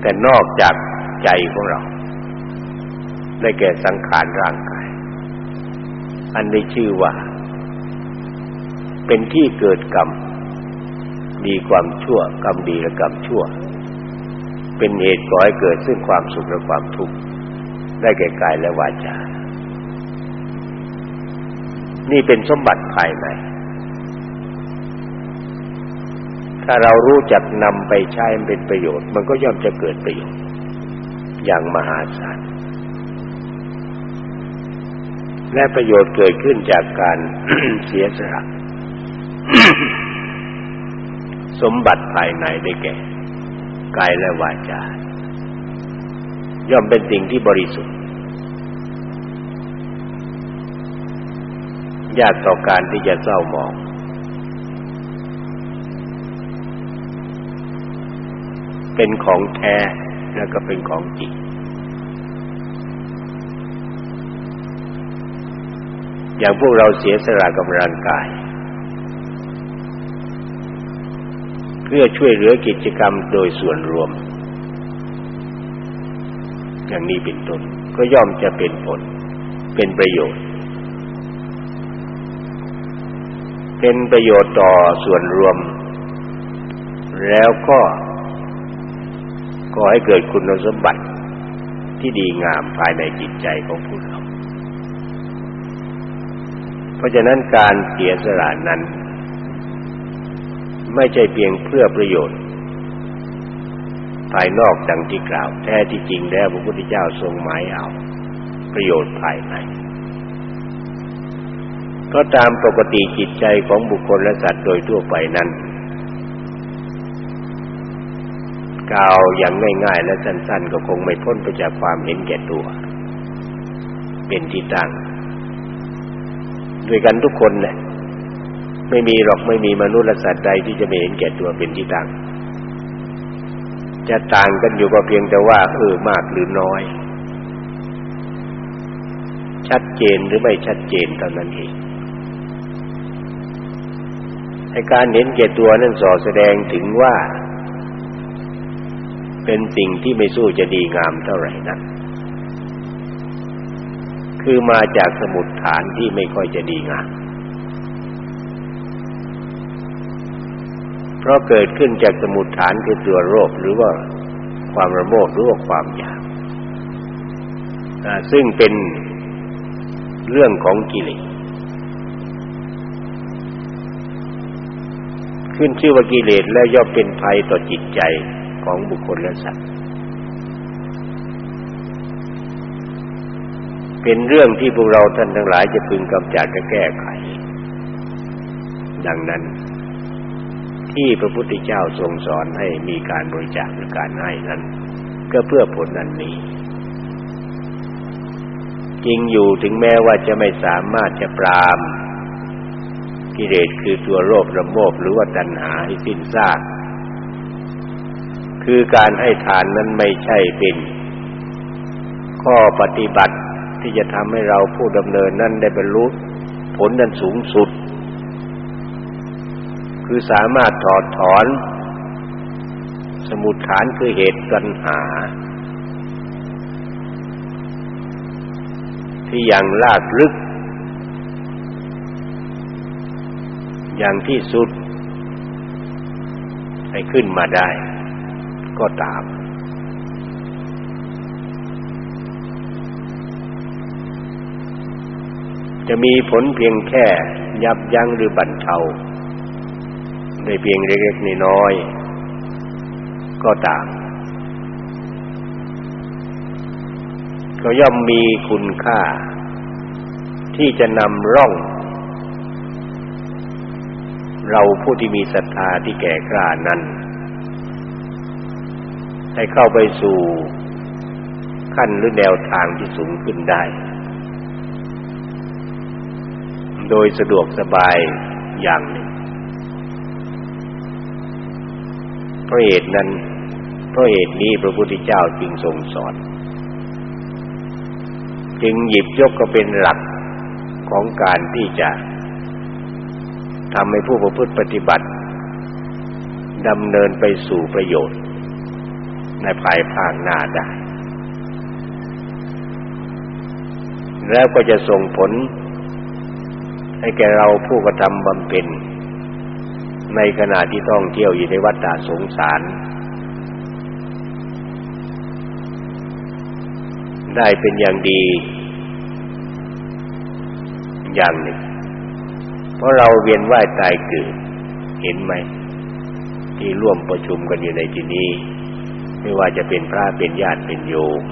แต่นอกจากใจของเรา ได้แก่สังขารร่างกาย อันนี้ชื่อว่า เป็นที่เกิดกรรม ดีความชั่ว กรรมดีและกรรมชั่ว เป็นเหตุก่อให้เกิดซึ่งความสุขและความทุกข์ได้แก่กายและวาจา นี่เป็นสมบัติภายใน ถ้าเรารู้จักนำไปใช้เป็นประโยชน์ มันก็ย่อมจะเกิดประโยชน์ อย่างมหาศาล และประโยชน์เกิดขึ้นจากการเสียสละ สมบัติภายในได้แก่กายและวาจา ย่อมเป็นสิ่งที่บริสุทธิ์ ยากต่อการที่จะเศร้าหมอง เป็นของแท้แล้วก็เป็นของจริงอย่างพวกเราเสียสละกำลังกายเพื่อช่วยเหลือกิจกรรมโดยส่วนรวม อย่างนี้เป็นต้นก็ย่อมจะเป็นผล เป็นประโยชน์ เป็นประโยชน์ต่อส่วนรวม แล้วก็ก็ให้เกิดคุณสมบัติที่ดีงามภายในจิตใจของผู้เรา เพราะฉะนั้นการเสียสละนั้น ไม่ใช่เพียงเพื่อประโยชน์ ภายนอกดังที่กล่าว แท้ที่จริงแล้วพระพุทธเจ้าทรงหมายเอา ประโยชน์ภายในเพราะตามปกติจิตใจของบุคคลและสัตว์โดยทั่วไปนั้นกล่าวอย่างง่ายๆและสั้นๆ ก็คงไม่พ้นไปจากความเห็นแก่ตัว เป็นที่ตั้ง ด้วยกันทุกคนแหละ ไม่มีหรอกไม่มีมนุษย์และสัตว์ใดที่จะไม่เห็นแก่ตัวเป็นที่ตั้งจะต่างกันอยู่ก็เพียงแต่ว่าเออมากหรือน้อย ชัดเจนหรือไม่ชัดเจนเท่านั้นเองในการเห็นแก่ตัวนั้นส่อแสดงถึงว่า เป็นสิ่งที่ไม่สู้จะดีงามเท่าไหร่นักคือมาจากสมุดฐานที่ไม่ค่อยจะดีงาม เพราะเกิดขึ้นจากสมุทฐานคือตัวโรคหรือว่าความระโมบหรือว่าความอยากซึ่งเป็นเรื่องของกิเลสขึ้นชื่อว่ากิเลสและย่อมเป็นภัยต่อจิตใจของบุคคลและสัตว์ เป็นเรื่องที่พวกเราท่านทั้งหลายจะพึงกำจัดและแก้ไข ดังนั้น ที่พระพุทธเจ้าทรงสอนให้มีการบริจาคหรือการให้นั้น ก็เพื่อผลนั้นนี้จริงอยู่ถึงแม้ว่าจะไม่สามารถจะปรามกิเลสคือตัวโลภระโมบหรือว่าตัณหาให้สิ้นซาก คือการให้ทานนั้นไม่ใช่เป็นข้อปฏิบัติที่จะทำให้เราผู้ดำเนินนั้นได้บรรลุผลนั้นสูงสุด คือสามารถถอดถอน สมุดฐานคือเหตุตัณหา ที่ยังลากลึก อย่างที่สุด ให้ขึ้นมาได้ ก็ตามจะมีผลเพียงแค่ยับยั้งหรือบรรเทา ในเพียงเล็กๆน้อยๆก็ตามก็ย่อมมีคุณค่า ที่จะนำร่อง เราผู้ที่มีศรัทธาที่แก่กล้านั้น ให้เข้าไปสู่ขั้นหรือแนวทางที่สูงขึ้นได้ โดยสะดวกสบายอย่างหนึ่งเพ ราะเหตุนั้นเพราะเหตุนี้พระพุทธเจ้าจึงทรงสอน จึงหยิบยกก็เป็นหลักของการที่จะทำให้ผู้ประพฤติปฏิบัติดำเนินไปสู่ประโยชน์ ในภายภาคหน้าได้ แล้วก็จะส่งผล ให้แก่เราผู้กระทำบำเพ็ญ ในขณะที่ท่องเที่ยวอยู่ในวัฏฏะสงสาร ได้เป็นอย่างดี อย่างหนึ่ง เพราะเราเวียนว่ายตายเกิดเห็นไหม ที่ร่วมประชุมกันอยู่ในที่นี้ ไม่ว่าจะเป็นพระเป็นญาติเป็นโยม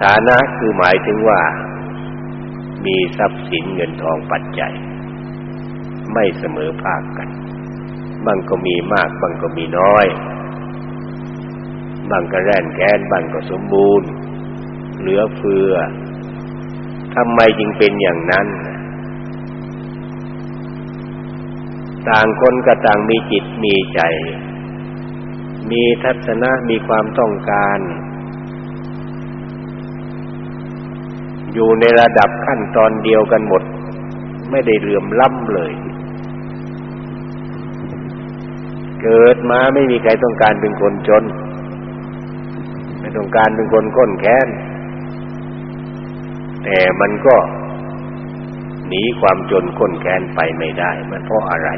ฐานะคือหมายถึงว่า มีทรัพย์สินเงินทองปัจจัย ไม่เสมอภาคกัน บางก็มีมาก บางก็มีน้อย บางก็แร่นแค้นบางก็สมบูรณ์ เหลือเฟือทำไมจึงเป็นอย่างนั้น ต่างคนก็ต่างมีจิตมีใจ มีทัศนะมีความต้องการ อยู่ในระดับขั้นตอนเดียวกันหมด ไม่ได้เรื่มล้ำเลย เกิดมาไม่มีใครต้องการเป็นคนจน ไม่ต้องการเป็นคนก้นแค้น แต่มันก็หนีความจนข้นแค้นไปไม่ได้ มันเพราะอะไร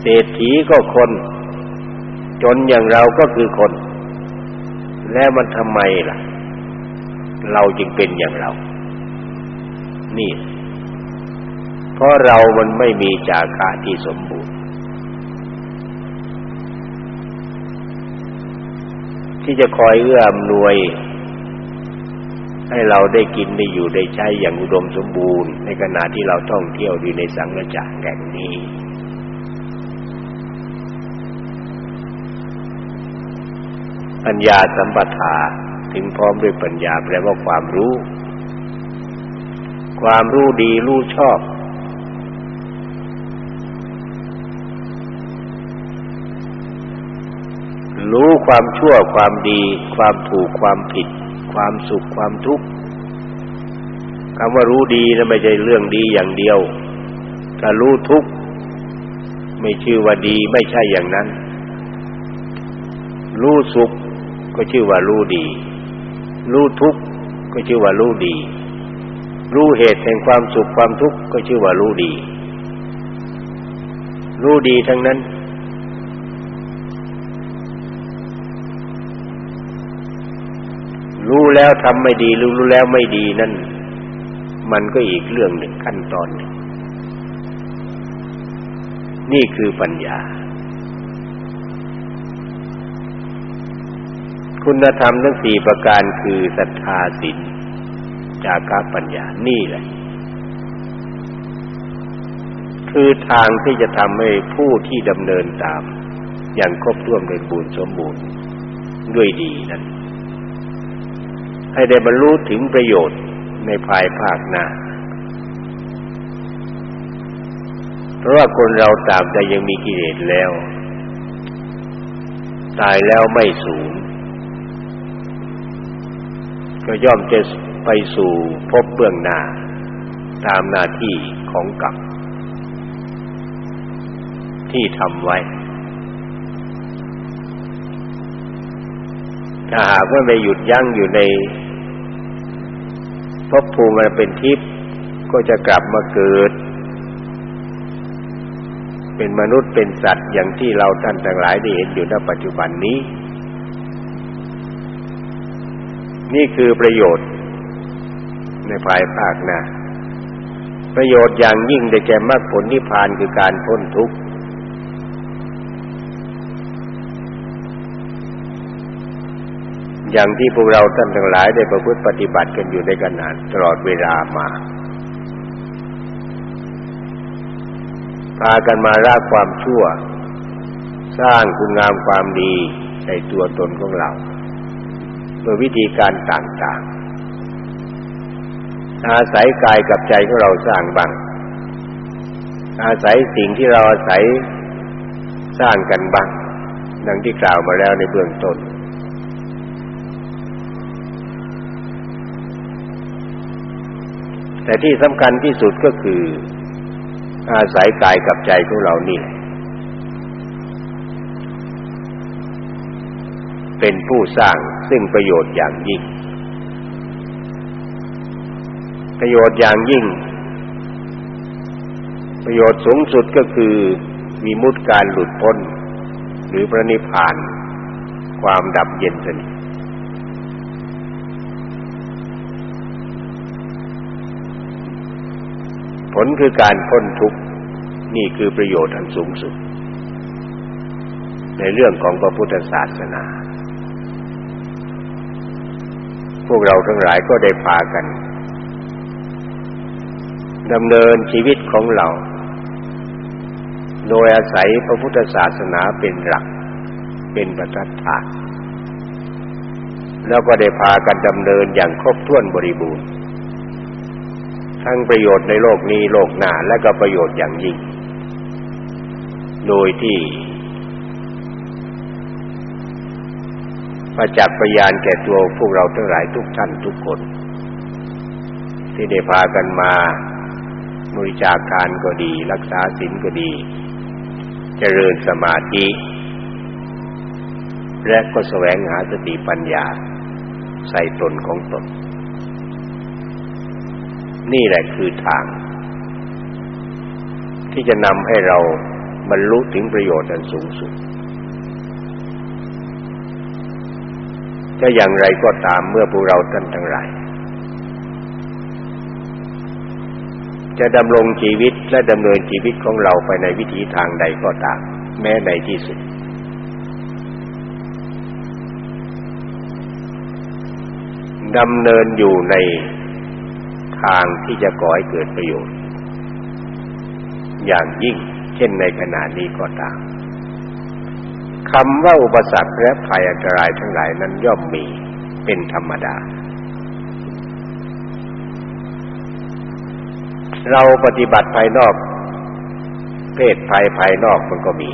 เศรษฐีก็คน จนอย่างเราก็คือคน แล้วมันทำไมล่ะ เราจึงเป็นอย่างเรา นี่ เพราะเรามันไม่มีจาคะที่สมบูรณ์ ที่จะคอยเอื้ออำนวย ให้เราได้กินได้อยู่ได้ใช้อย่างอุดมสมบูรณ์ ในขณะที่เราท่องเที่ยวอยู่ในสังฆจักรแห่งนี้ ปัญญาสัมปทาถึงพร้อมด้วยปัญญาแปลว่าความรู้ ความรู้ดีรู้ชอบ รู้ ความชั่วความดี ความถูกความผิด ความสุขความทุกข์คำว่ารู้ดีนะไม่ใช่เรื่องดีอย่างเดียวถ้ารู้ทุกข์ไม่ชื่อว่าดีไม่ใช่อย่างนั้น รู้สุขก็ชื่อว่ารู้ดี รู้ทุกข์ก็ชื่อว่ารู้ดี รู้เหตุแห่งความสุขความทุกข์ก็ชื่อว่ารู้ดี รู้ดีทั้งนั้น รู้แล้วทำไม่ดี รู้รู้แล้วไม่ดีนั่น มันก็อีกเรื่องหนึ่งขั้นตอนหนึ่งนี่คือปัญญา คุณธรรมทั้งสี่ประการคือศรัทธาศีลจาระปัญญา นี่แหละ คือทางที่จะทำให้ผู้ที่ดำเนินตาม อย่างครบถ้วนเป็นบูรณ์สมบูรณ์ด้วยดีนั้น ให้ได้บรรลุถึงประโยชน์ในภายภาคหน้า เพราะว่าคนเราตามใดยังมีกิเลสแล้ว ตายแล้วไม่สูญก็ย่อมจะไปสู่พบเบื้องหน้า ตามหน้าที่ของกรรมที่ทำไว้ ถ้าหากว่าไม่หยุดยั้งอยู่ใน ภพภูมิมันเป็นทิพย์ก็จะกลับมาเกิด เป็นมนุษย์เป็นสัตว์อย่างที่เราท่านทั้งหลายได้เห็นอยู่ในปัจจุบันนี้ นี่คือประโยชน์ในภายภาคหน้าประโยชน์อย่างยิ่งได้แก่มรรคผลนิพพานคือการพ้นทุกข์ อย่างที่พวกเราท่านทั้งหลายได้ประพฤติปฏิบัติกันอยู่ในขณะตลอดเวลามาพากันมาละความชั่ว สร้างคุณงามความดีในตัวตนของเราโดยวิธีการต่างๆ อาศัยกายกับใจของเราสร้างบ้าง อาศัยสิ่งที่เราอาศัยสร้างกันบ้างดังที่กล่าวมาแล้วในเบื้องต้น แต่ที่สำคัญที่สุดก็คืออาศัยกายกับใจของเรานี่แหละเป็นผู้สร้างซึ่งประโยชน์อย่างยิ่ง ประโยชน์อย่างยิ่ง ประโยชน์สูงสุดก็คือมีมุตการหลุดพ้น หรือพระนิพพาน ความดับเย็นสนิท ผลคือการพ้นทุกข์นี่คือประโยชน์อันสูงสุด ในเรื่องของพระพุทธศาสนา พวกเราทั้งหลายก็ได้พากันดำเนินชีวิตของเรา โดยอาศัยพระพุทธศาสนาเป็นหลัก เป็นประทัดฐานแล้วก็ได้พากันดำเนินอย่างครบถ้วนบริบูรณ์ ทั้งประโยชน์ในโลกนี้โลกหน้าและก็ประโยชน์อย่างยิ่ง โดยที่ประจักษ์พยานแก่ตัวพวกเราทั้งหลายทุกท่านทุกคน ที่ได้พากันมาบริจาคทานก็ดี รักษาศีลก็ดี เจริญสมาธิ และก็แสวงหาสติปัญญาใส่ตนของตน นี่แหละคือทาง ที่จะนำให้เราบรรลุถึงประโยชน์อันสูงสุดจะอย่างไรก็ตามเมื่อพวกเราท่านทั้งหลายจะดำรงชีวิตและดำเนินชีวิตของเราไปในวิถีทางใดก็ตาม แม้ในที่สุด ดำเนินอยู่ใน ทางที่จะก่อให้เกิดประโยชน์ อย่างยิ่ง เช่นในขณะนี้ก็ตามคำว่าอุปสรรคและภัยอันตรายทั้งหลายนั้นย่อมมีเป็นธรรมดา เราปฏิบัติภายนอก เพศภายภายนอกมันก็มี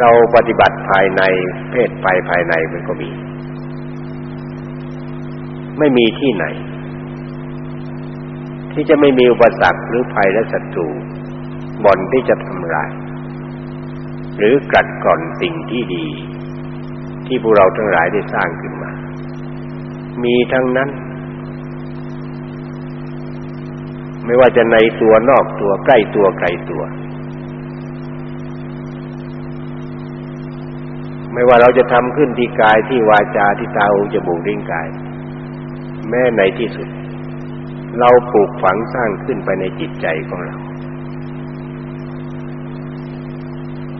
เราปฏิบัติภายในเพศภายภายในมันก็มี ไม่มีที่ไหน ที่จะไม่มีอุปสรรคหรือภัยและศัตรูบ่อนที่จะทำลาย หรือกัดกร่อนสิ่งที่ดี ที่พวกเราทั้งหลายได้สร้างขึ้นมา มีทั้งนั้น ไม่ว่าจะในตัวนอกตัวใกล้ตัวไกลตัว ไม่ว่าเราจะทำขึ้นที่กายที่วาจาที่ตาหูจมูกลิ้นกาย แม้ในที่สุด เราปลูกฝังสร้างขึ้นไปในจิตใจของเรา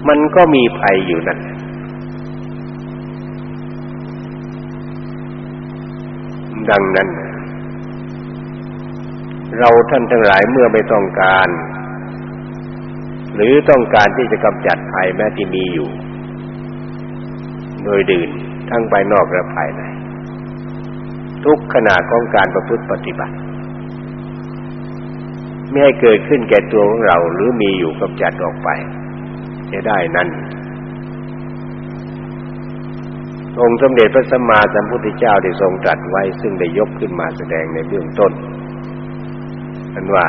มันก็มีภัยอยู่นั่นดังนั้น เราท่านทั้งหลายเมื่อไม่ต้องการ หรือต้องการที่จะกำจัดภัยแม้ที่มีอยู่ โดยดื่นทั้งภายนอกและภายใน ทุกขณะของการประพฤติปฏิบัติ ไม่ให้เกิดขึ้นแก่ตัวของเรา หรือมีอยู่กำจัดออกไปจะได้นั้นองค์สมเด็จพระสัมมาสัมพุทธเจ้าได้ทรงตรัสไว้ ซึ่งได้ยกขึ้นมาแสดงในเบื้องต้นอันว่า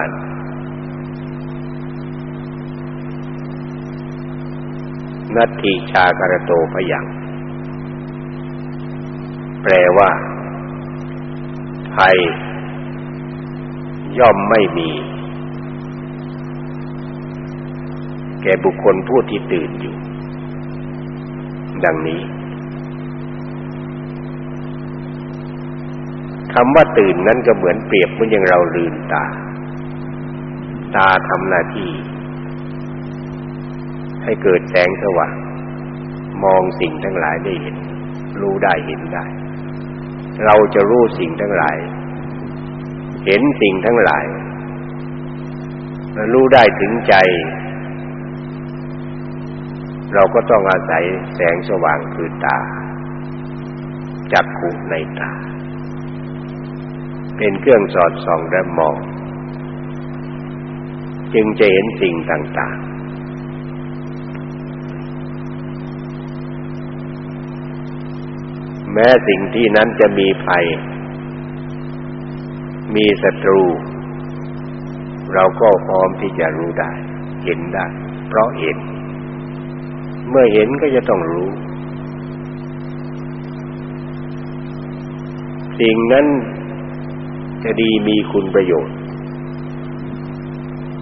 นัตถิชาการโตพยัง แปลว่าภัยย่อมไม่มี แก่บุคคลผู้ที่ตื่นอยู่ ดังนี้คำว่าตื่นนั้นก็เหมือนเปรียบเหมือนอย่างเราลืมตา ตาทำหน้าที่ ให้เกิดแสงสว่างมองสิ่งทั้งหลายได้เห็น รู้ได้เห็นได้ เราจะรู้สิ่งทั้งหลาย เห็นสิ่งทั้งหลายรู้ได้ถึงใจ เราก็ต้องอาศัยแสงสว่างคือตา จักขุในตา เป็นเครื่องสอดส่องและมอง จึงจะเห็นสิ่งต่างๆ แม้สิ่งที่นั้นจะมีภัย มีศัตรู เราก็พร้อมที่จะรู้ได้ เห็นได้ เพราะเห็น เมื่อเห็นก็จะต้องรู้ สิ่งนั้นจะดีมีคุณประโยชน์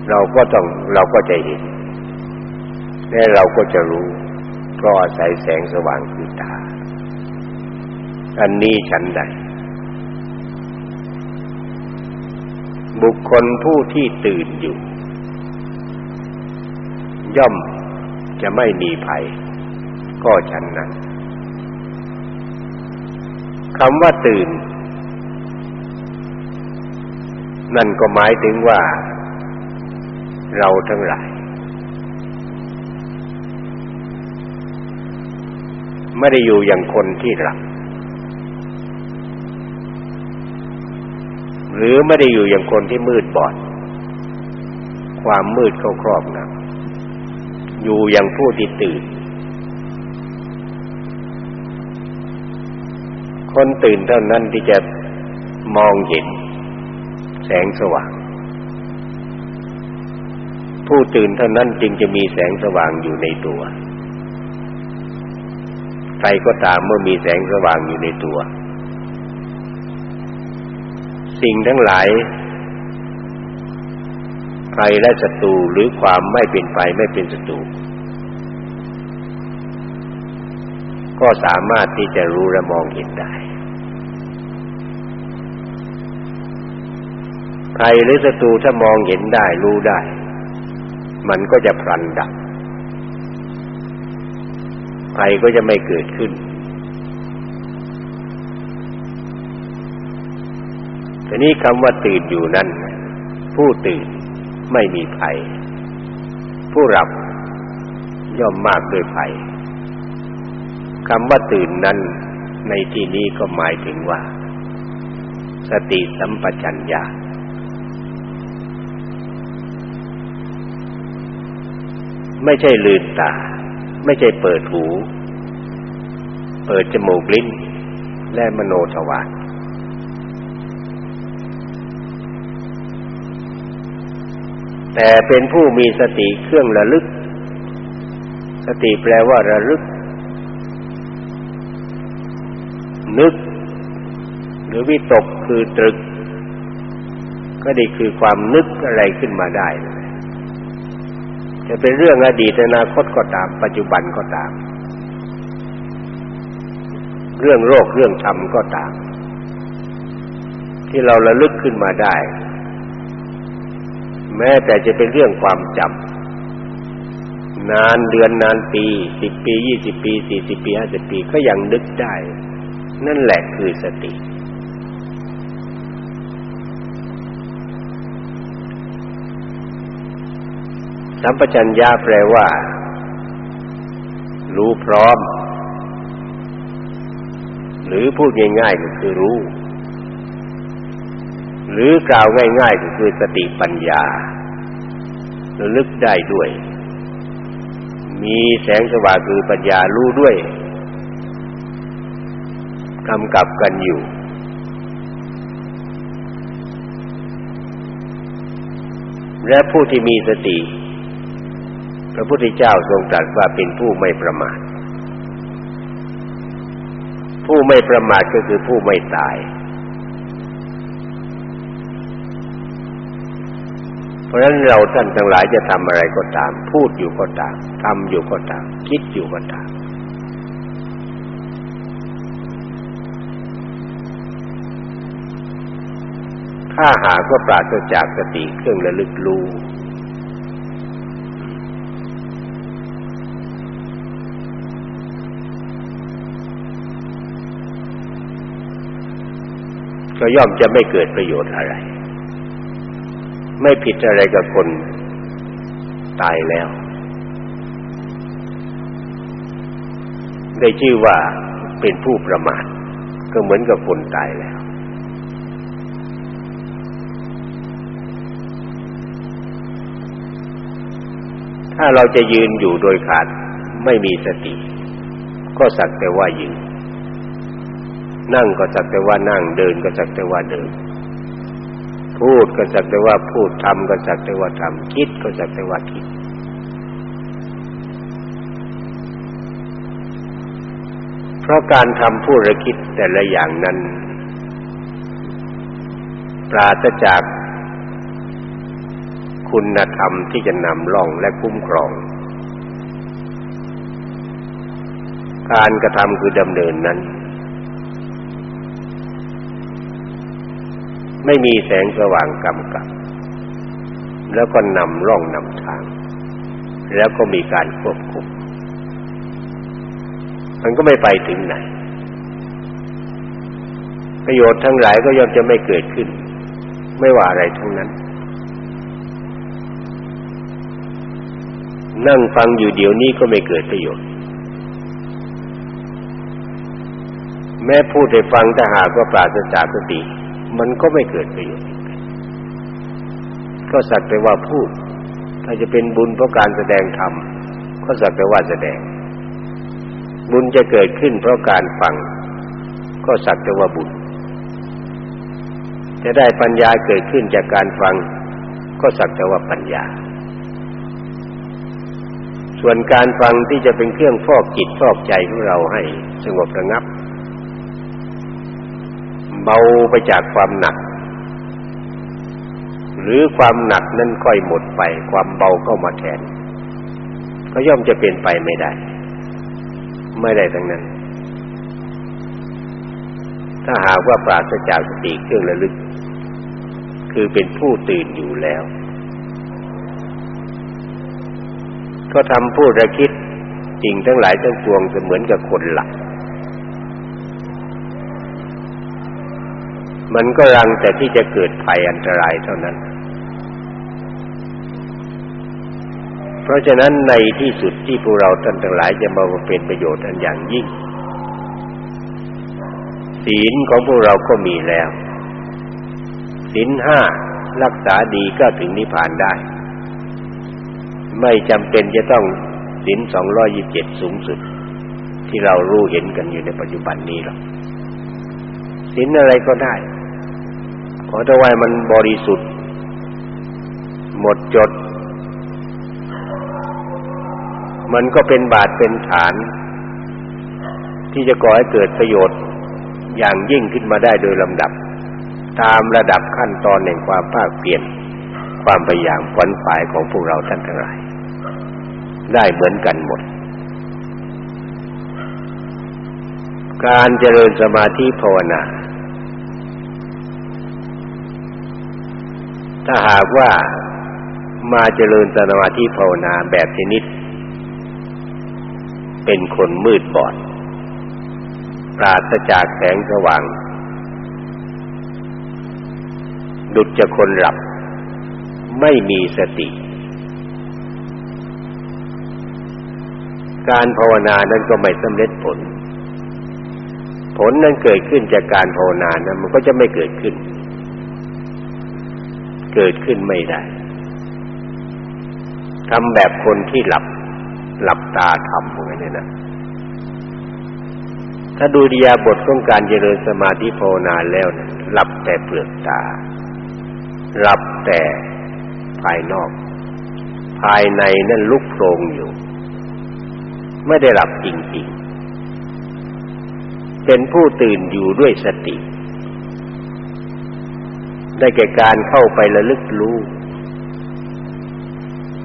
เราก็ต้องเราก็จะเห็น และเราก็จะรู้ เพราะอาศัยแสงสว่างคือตา อันนี้ฉันใด บุคคลผู้ที่ตื่นอยู่ ย่อม จะไม่มีภัย ก็ฉันนั้นคำว่าตื่น นั่นก็หมายถึงว่า เราทั้งหลาย ไม่ได้อยู่อย่างคนที่หลับหรือไม่ได้อยู่อย่างคนที่มืดบอด ความมืดเข้าครอบงำ อยู่อย่างผู้ที่ตื่น คนตื่นเท่านั้นที่จะมองเห็น แสงสว่าง ผู้ตื่นเท่านั้นจึงจะมีแสงสว่างอยู่ในตัว ใครก็ตามเมื่อมีแสงสว่างอยู่ในตัว สิ่งทั้งหลาย ใครและศัตรูหรือความไม่เป็นไปไม่เป็นศัตรูก็สามารถที่จะรู้และมองเห็นได้ใครหรือศัตรูถ้ามองเห็นได้รู้ได้ มันก็จะพลันดับ ภัยก็จะไม่เกิดขึ้น ทีนี้คำว่าตื่นอยู่นั้นผู้ตื่น ไม่มีภัย ผู้หลับย่อมมากด้วยภัยคำว่าตื่นนั้นในที่นี้ก็หมายถึงว่า สติสัมปชัญญะไม่ใช่ลืนตา ไม่ใช่เปิดหู เปิดจมูกลิ้น และมโนทวาร แต่เป็นผู้มีสติเครื่องระลึก สติแปลว่าระลึก นึก หรือวิตกคือตรึก ก็ดีคือความนึกอะไรขึ้นมาได้ จะเป็นเรื่องอดีตอนาคตก็ตาม ปัจจุบันก็ตาม เรื่องโรคเรื่องธรรมก็ตาม ที่เราระลึกขึ้นมาได้ แม้แต่จะเป็นเรื่องความจำนานเดือนนานปีสิบปียี่สิบปีสี่สิบปีห้าสิบปีก็ยังนึกได้ นั่นแหละคือสติ สัมปชัญญะแปลว่า รู้พร้อม หรือพูดง่ายๆก็คือรู้ หรือกล่าวง่ายๆก็คือสติปัญญาระลึกได้ด้วย มีแสงสว่างคือปัญญารู้ด้วยกำกับกันอยู่ และผู้ที่มีสติ พระพุทธเจ้าทรงตรัสว่าเป็นผู้ไม่ประมาท ผู้ไม่ประมาทก็คือผู้ไม่ตาย เพ ราะฉะนั้นเราท่านทั้งหลายจะทำอะไรก็ตาม พูดอยู่ก็ตามทำอยู่ก็ตาม คิดอยู่ก็ตาม ถ้าหากว่าปราศจากสติเครื่องระลึกรู้ก็ย่อมจะไม่เกิดประโยชน์อะไร ไม่ผิดอะไรกับคนตายแล้ว ได้ชื่อว่าเป็นผู้ประมาทก็เหมือนกับคนตายแล้ว ถ้าเราจะยืนอยู่โดยขาดไม่มีสติ ก็สักแต่ว่ายืนนั่งก็สักแต่ว่านั่งเดินก็สักแต่ว่าเดิน พูดก็สักแต่ว่าพูดทำก็สักแต่ว่าทำคิดก็สักแต่ว่าคิด เพราะการทำพูดและคิดแต่ละอย่างนั้น ปราศจากคุณธรรมที่จะนำล่องและคุ้มครอง การกระทำคือดำเนินนั้น ไม่มีแสงสว่างกำกับ แล้วก็นำล่องนำทาง แล้วก็มีการควบคุม มันก็ไม่ไปถึงไหน ประโยชน์ทั้งหลายก็ย่อมจะไม่เกิดขึ้น ไม่ว่าอะไรทั้งนั้น นั่งฟังอยู่เดี๋ยวนี้ก็ไม่เกิดประโยชน์ แม้พูดให้ฟังถ้าหากว่าปราศจากสติ มันก็ไม่เกิดประโยชน์ก็สักแต่ว่าพูด ถ้าจะเป็นบุญเพราะการแสดงธรรมก็สักแต่ว่าแสดง บุญจะเกิดขึ้นเพราะการฟัง ก็สักแต่ว่าบุญ จะได้ปัญญาเกิดขึ้นจากการฟัง ก็สักแต่ว่าปัญญา ส่วนการฟังที่จะเป็นเครื่องฟอกจิตฟอกใจของเราให้สงบระงับ เบาไปจากความหนัก หรือความหนักนั้นค่อยหมดไป ความเบาเข้ามาแทน ก็ย่อมจะเป็นไปไม่ได้ ไม่ได้ทั้งนั้น ถ้าหากว่าปราศจากสติเครื่องระลึก คือเป็นผู้ตื่นอยู่แล้ว ก็ทำพูดและคิดสิ่งทั้งหลายทั้งปวงเสมือนกับคนหลับ มันก็รังแต่ที่จะเกิดภัยอันตรายเท่านั้น เพราะฉะนั้นในที่สุดที่พวกเราท่านทั้งหลายจะมาเป็นประโยชน์อันอย่างยิ่ง ศีลของพวกเราก็มีแล้ว ศีลห้ารักษาดีก็ถึงนิพพานได้ ไม่จำเป็นจะต้องศีลสองร้อยยี่สิบเจ็ดสูงสุด ที่เรารู้เห็นกันอยู่ในปัจจุบันนี้หรอกศีลอะไรก็ได้ อแต่ว่ามันบริสุทธิ์ หมดจด มันก็เป็นบาทเป็นฐาน ที่จะก่อให้เกิดประโยชน์อย่างยิ่งขึ้นมาได้โดยลำดับ ตามระดับขั้นตอนแห่งความภาคเปลี่ยน ความพยายามขวนฝ่ายของพวกเราท่านทั้งหลาย ได้เหมือนกันหมด การเจริญสมาธิภาวนา ถ้าหากว่ามาเจริญสมาธิภาวนาแบบชนิด เป็นคนมืดบอด ปราศจากแสงสว่าง ดุจจะคนหลับ ไม่มีสติ การภาวนานั้นก็ไม่สำเร็จผล ผลนั้นเกิดขึ้นจากการภาวนานั้นมันก็จะไม่เกิดขึ้น เกิดขึ้นไม่ได้ทำแบบคนที่หลับหลับตาทำเหมือนนี้นะถ้าดูดียาบทของการเจริญสมาธิภาวนาแล้วนะหลับแต่เปลือกตา หลับแต่ภายนอก ภายในนั่นลุกโพลงอยู่ ไม่ได้หลับจริงๆ เป็นผู้ตื่นอยู่ด้วยสติ ได้แก่การเข้าไประลึกรู้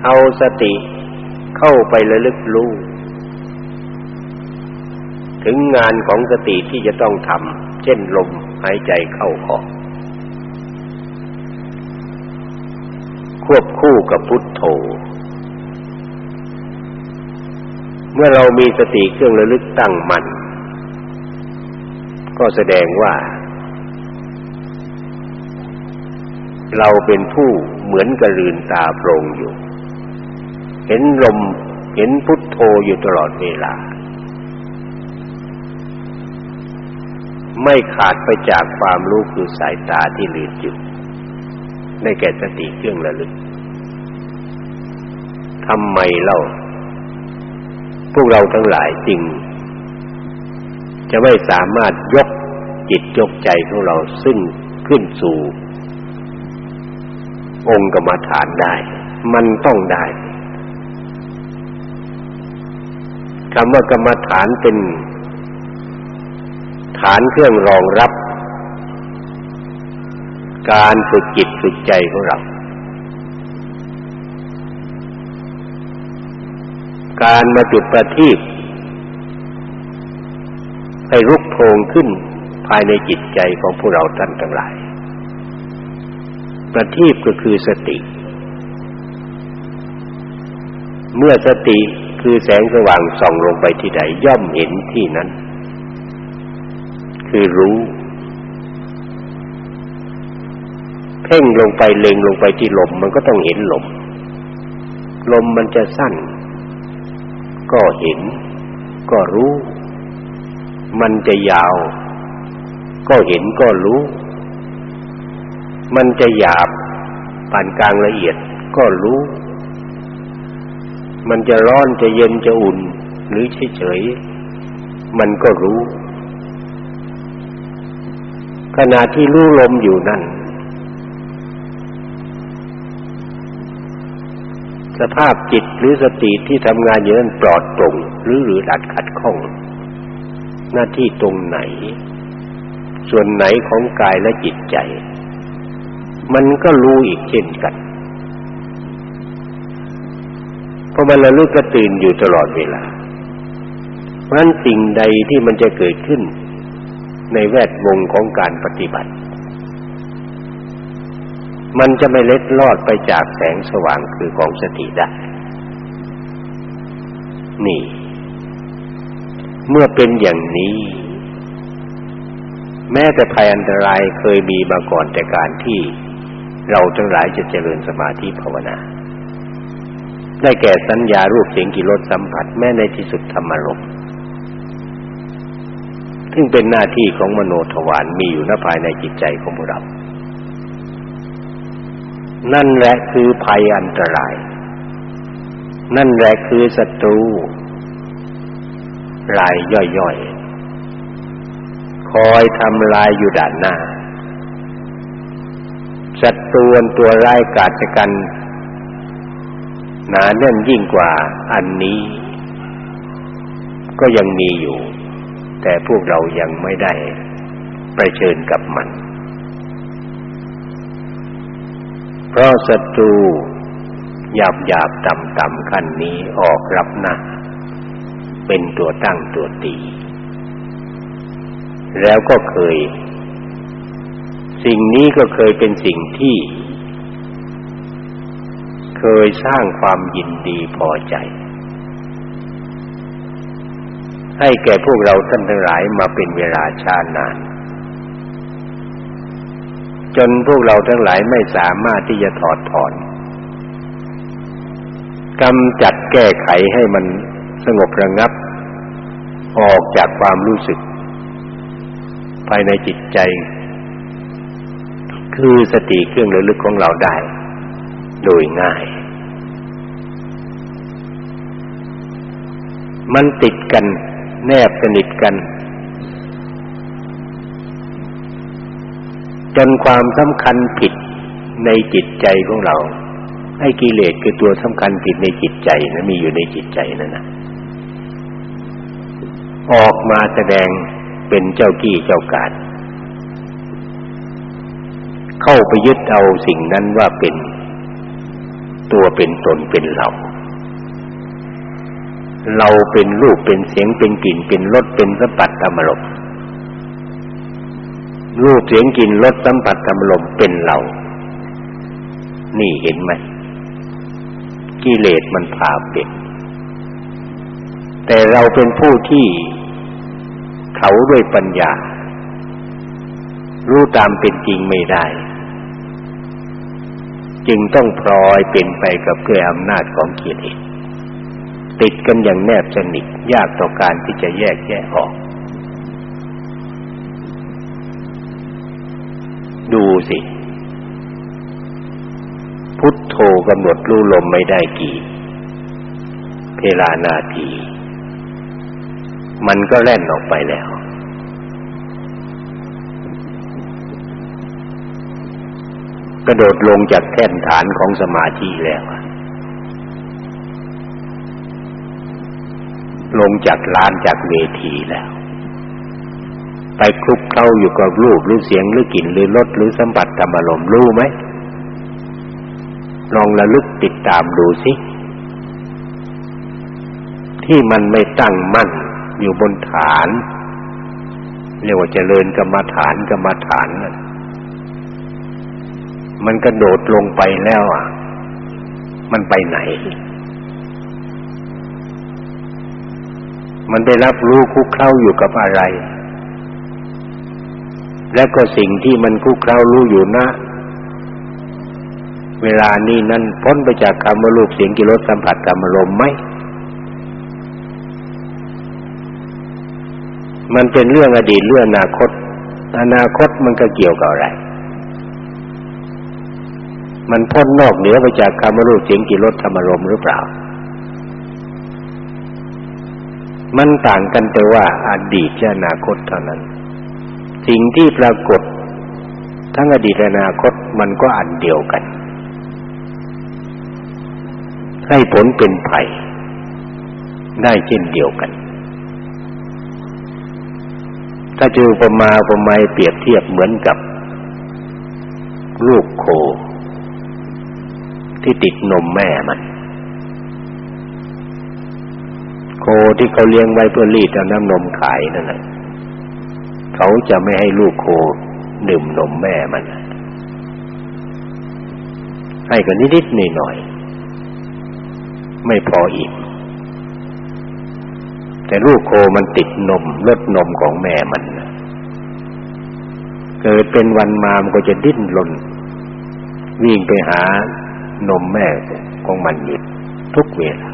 เอาสติเข้าไประลึกรู้ ถึงงานของสติที่จะต้องทำเช่นลมหายใจเข้าออก ควบคู่กับพุทโธ เมื่อเรามีสติเครื่องระลึกตั้งมั่นก็แสดงว่า เราเป็นผู้เหมือนกระลืนตาโปร่งอยู่ เห็นลมเห็นพุทโธอยู่ตลอดเวลา ไม่ขาดไปจากความรู้คือสายตาที่ลืดจุดในแก่สติเครื่องระลึกทำไมเล่า พวกเราทั้งหลายจริง จะไม่สามารถยกจิตยกใจของเราซึ่งขึ้นสู่ องค์กรรมฐานได้ มันต้องได้คำว่ากรรมฐานเป็น ฐานเครื่องรองรับ การฝึกจิตฝึกใจของเรา การมาจุดประทีปให้รุกโพงขึ้นภายในจิตใจของพวกเราท่านทั้งหลาย ประทีปก็คือสติ เมื่อสติคือแสงสว่างส่องลงไปที่ใดย่อมเห็นที่นั้น คือรู้ เพ่งลงไปเล็งลงไปที่ลมมันก็ต้องเห็นลม ลมมันจะสั้น ก็เห็น ก็รู้ มันจะยาว ก็เห็นก็รู้ มันจะหยาบปานกลางละเอียดก็รู้ มันจะร้อนจะเย็นจะอุ่น หรือเฉยๆมันก็รู้ ขณะที่รู้ลมอยู่นั่น สภาพจิตหรือสติที่ทำงานอยู่นั้นปลอดโปร่งหรือหรือดัดขัดข้อง หน้าที่ตรงไหน ส่วนไหนของกายและจิตใจ มันก็รู้อีกเช่นกัน เพราะมันระลึกกระตื่นอยู่ตลอดเวลา เพราะฉะนั้นสิ่งใดที่มันจะเกิดขึ้นในแวดวงของการปฏิบัติ มันจะไม่เล็ดลอดไปจากแสงสว่างคือของสติได้ นี่ เมื่อเป็นอย่างนี้ แม้แต่ภัยอันตรายเคยมีมาก่อนแต่การที่ เราทั้งหลายจะเจริญสมาธิภาวนา ได้แก่สัญญารูปเสียงกิรสสัมผัสแม้ในที่สุดธรรมารมซึ่งเป็นหน้าที่ของมโนทวารมีอยู่ณภายในจิตใจของพวกเรา นั่นแหละคือภัยอันตราย นั่นแหละคือศัตรูรายย่อยๆ คอยทำลายอยู่ด่านหน้า ศัตรูตัวร้ายกาจกัน หนาแน่นยิ่งกว่าอันนี้ ก็ยังมีอยู่ แต่พวกเรายังไม่ได้ไปเชิญกับมัน เพราะศัตรูหยาบหยาบต่ำต่ำขั้นนี้ออกรับหน้าเป็นตัวตั้งตัวตี แล้วก็เคย สิ่งนี้ก็เคยเป็นสิ่งที่ เคยสร้างความยินดีพอใจ ให้แก่พวกเราท่านทั้งหลายมาเป็นเวลาชาานาน จนพวกเราทั้งหลายไม่สามารถที่จะถอดถอนกำจัดแก้ไขให้มันสงบระงับ ออกจากความรู้สึก ภายในจิตใจ คือสติเครื่องระลึกของเราได้ โดยง่าย มันติดกัน แนบสนิทกัน จนความสำคัญผิดในจิตใจของเราให้กิเลสคือตัวสำคัญผิดในจิตใจนะมีอยู่ในจิตใจนั่นนะออกมาแสดงเป็นเจ้ากี้เจ้าการ เข้าไปยึดเอาสิ่งนั้นว่าเป็นตัวเป็นตนเป็นเรา เราเป็นรูปเป็นเสียงเป็นกลิ่นเป็นรสเป็นสัมผัสธรรมลมรูปเสียงกลิ่นรสสัมผัสธรรมลมเป็นเรา นี่เห็นไหมกิเลสมันพาเป็นแต่เราเป็นผู้ที่เขาด้วยปัญญา รู้ตามเป็นจริงไม่ได้ จึงต้องพลอยเป็นไปกับเกลืออำนาจของกิเลสติดกันอย่างแนบสนิทยากต่อการที่จะแยกแยะออก ดูสิ พุทโธกำหนดรู้ลมไม่ได้กี่เวลานาที มันก็แล่นออกไปแล้ว กระโดดลงจากแท่นฐานของสมาธิแล้วลงจากลานจากเวทีแล้ว ไปคลุกเข้าอยู่กับรูปหรือเสียงหรือกลิ่นหรือรสหรือสัมผัสธรรมอารมณ์รู้ไหมลองระลึกติดตามดูสิ ที่มันไม่ตั้งมั่นอยู่บนฐาน เรียกว่าเจริญกรรมฐานกรรมฐานน่ะ มันกระโดดลงไปแล้วอะ มันไปไหน มันได้รับรู้คุกเข้าอยู่กับอะไร และก็สิ่งที่มันคุกเข้ารู้อยู่นะ เวลานี้นั้นพ้นไปจากคำว่ารูปเสียงกิรสสัมผัสกรรมลมไหมมันเป็นเรื่องอดีตเรื่องอนาคต อนาคตมันก็เกี่ยวกับอะไร มันพ้นนอกเหนือไปจากคำว่ารูปเสียงกิรสธรรมลมหรือเปล่า มันต่างกันแต่ว่าอดีตและอนาคตเท่านั้น สิ่งที่ปรากฏ ทั้งอดีตและอนาคตมันก็อันเดียวกัน ให้ผลเป็นภัยได้เช่นเดียวกัน ถ้าจะอุปมาอุปไมยเปรียบเทียบเหมือนกับ ลูกโค ที่ติดนมแม่มันโคที่เขาเลี้ยงไว้เพื่อรีดเอาน้ำนมขายนั่นแหละเขาจะไม่ให้ลูกโคดื่มนมแม่มัน ให้กันนิดๆหน่อยๆไม่พออิ่มแต่ลูกโคมันติดนมลดนมของแม่มัน เกิดเป็นวันมามันก็จะดิ้นรนวิ่งไปหา นมแม่ของมันอยู่ทุกเวลา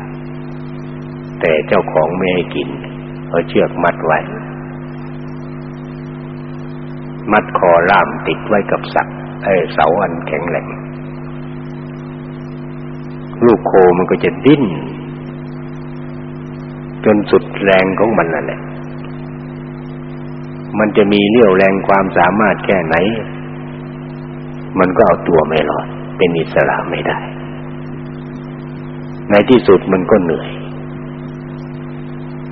แต่เจ้าของไม่ให้กินเอาเชือกมัดไว้ มัดคอล่ามติดไว้กับสักไอ้เสาอันแข็งแรงลูกโคมันก็จะดิ้น จนสุดแรงของมันนั่นแหละ มันจะมีเรี่ยวแรงความสามารถแค่ไหน มันก็เอาตัวไม่รอด เป็นอิสระไม่ได้ ในที่สุดมันก็เหนื่อย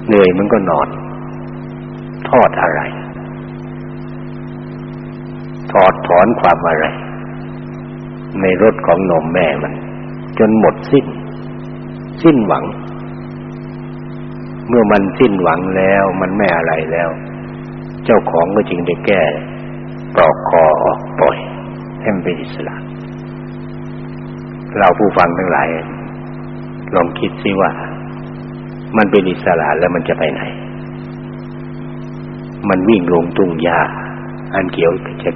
เหนื่อยมันก็นอน ทอดอะไร ถอดถอนความอะไร ในรถของนมแม่มัน จนหมดสิ้น สิ้นหวัง เมื่อมันสิ้นหวังแล้วมันไม่อะไรแล้ว เจ้าของก็จึงได้แก้ปลอกคอออกปล่อยให้มันเป็นอิสระ เราผู้ฟังทั้งหลาย ลองคิดสิว่า มันเป็นอิสระแล้วมันจะไปไหน มันวิ่งลงทุ่งหญ้าอันเกี่ยวกับจะ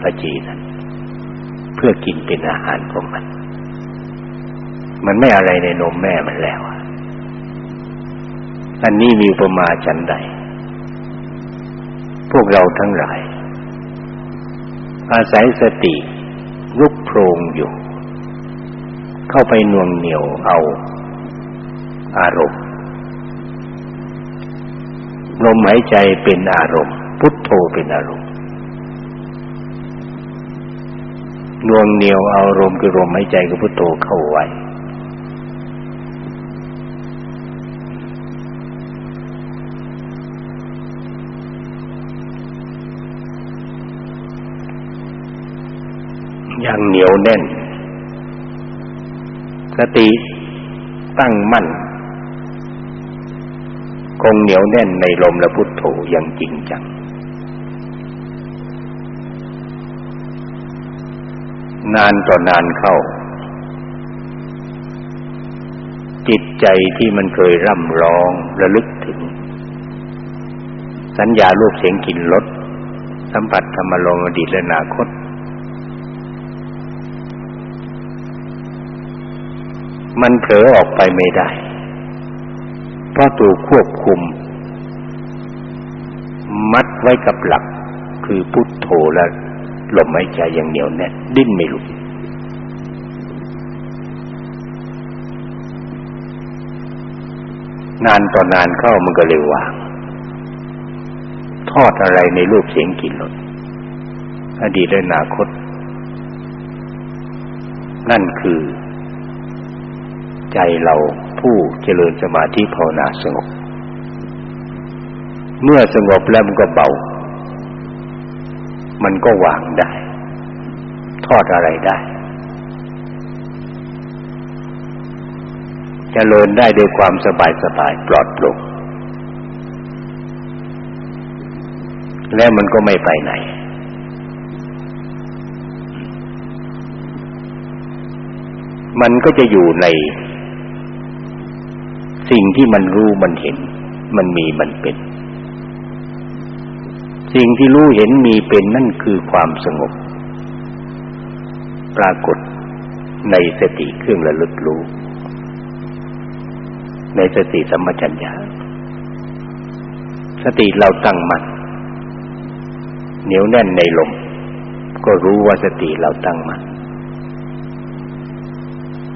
กระจีนั้นเพื่อกินเป็นอาหารของมัน มันไม่อะไรในนมแม่มันแล้ว อันนี้มีประมาจันใด พวกเราทั้งหลาย อาศัยสติลุกโพรงอยู่ เข้าไปนวงเหนียวเอา อารมณ์ลมหายใจเป็นอารมณ์ พุทโธเป็นอารมณ์นวงเหนียวเอาลมคือลมหายใจกับพุทโธเข้าไว้อย่างเหนียวแน่น สติตั้งมั่น คงเหนียวแน่นในลมและพุทโธอย่างจริงจัง นานต่อนานเข้า จิตใจที่มันเคยร่ำร้องระลึกถึง สัญญารูปเสียงกลิ่นรสสัมผัสธรรมลมอดีตและอนาคต มันเผลอออกไปไม่ได้ เพราะถูกควบคุม มัดไว้กับหลัก คือพุทโธและลมหายใจอย่างเหนียวแน่นดิ้นไม่หลุดนานต่อนานเข้ามันก็เลยวาง ทอดอะไรในรูปเสียงกลิ่นรสอดีตและอนาคต นั่นคือ ใจเราผู้เจริญสมาธิภาวนาสงบ เมื่อสงบแล้วมันก็เบา มันก็วางได้ ทอดอะไรได้จเจริญได้ด้วยความสบายสบายปลอดโปร่งและมันก็ไม่ไปไหน มันก็จะอยู่ใน สิ่งที่มันรู้มันเห็น มันมีมันเป็น สิ่งที่รู้เห็นมีเป็นนั่นคือความสงบ ปรากฏในสติเครื่องระลึกรู้ ในสติสัมปชัญญะสติเราตั้งมั่นเหนียวแน่นในลม ก็รู้ว่าสติเราตั้งมั่น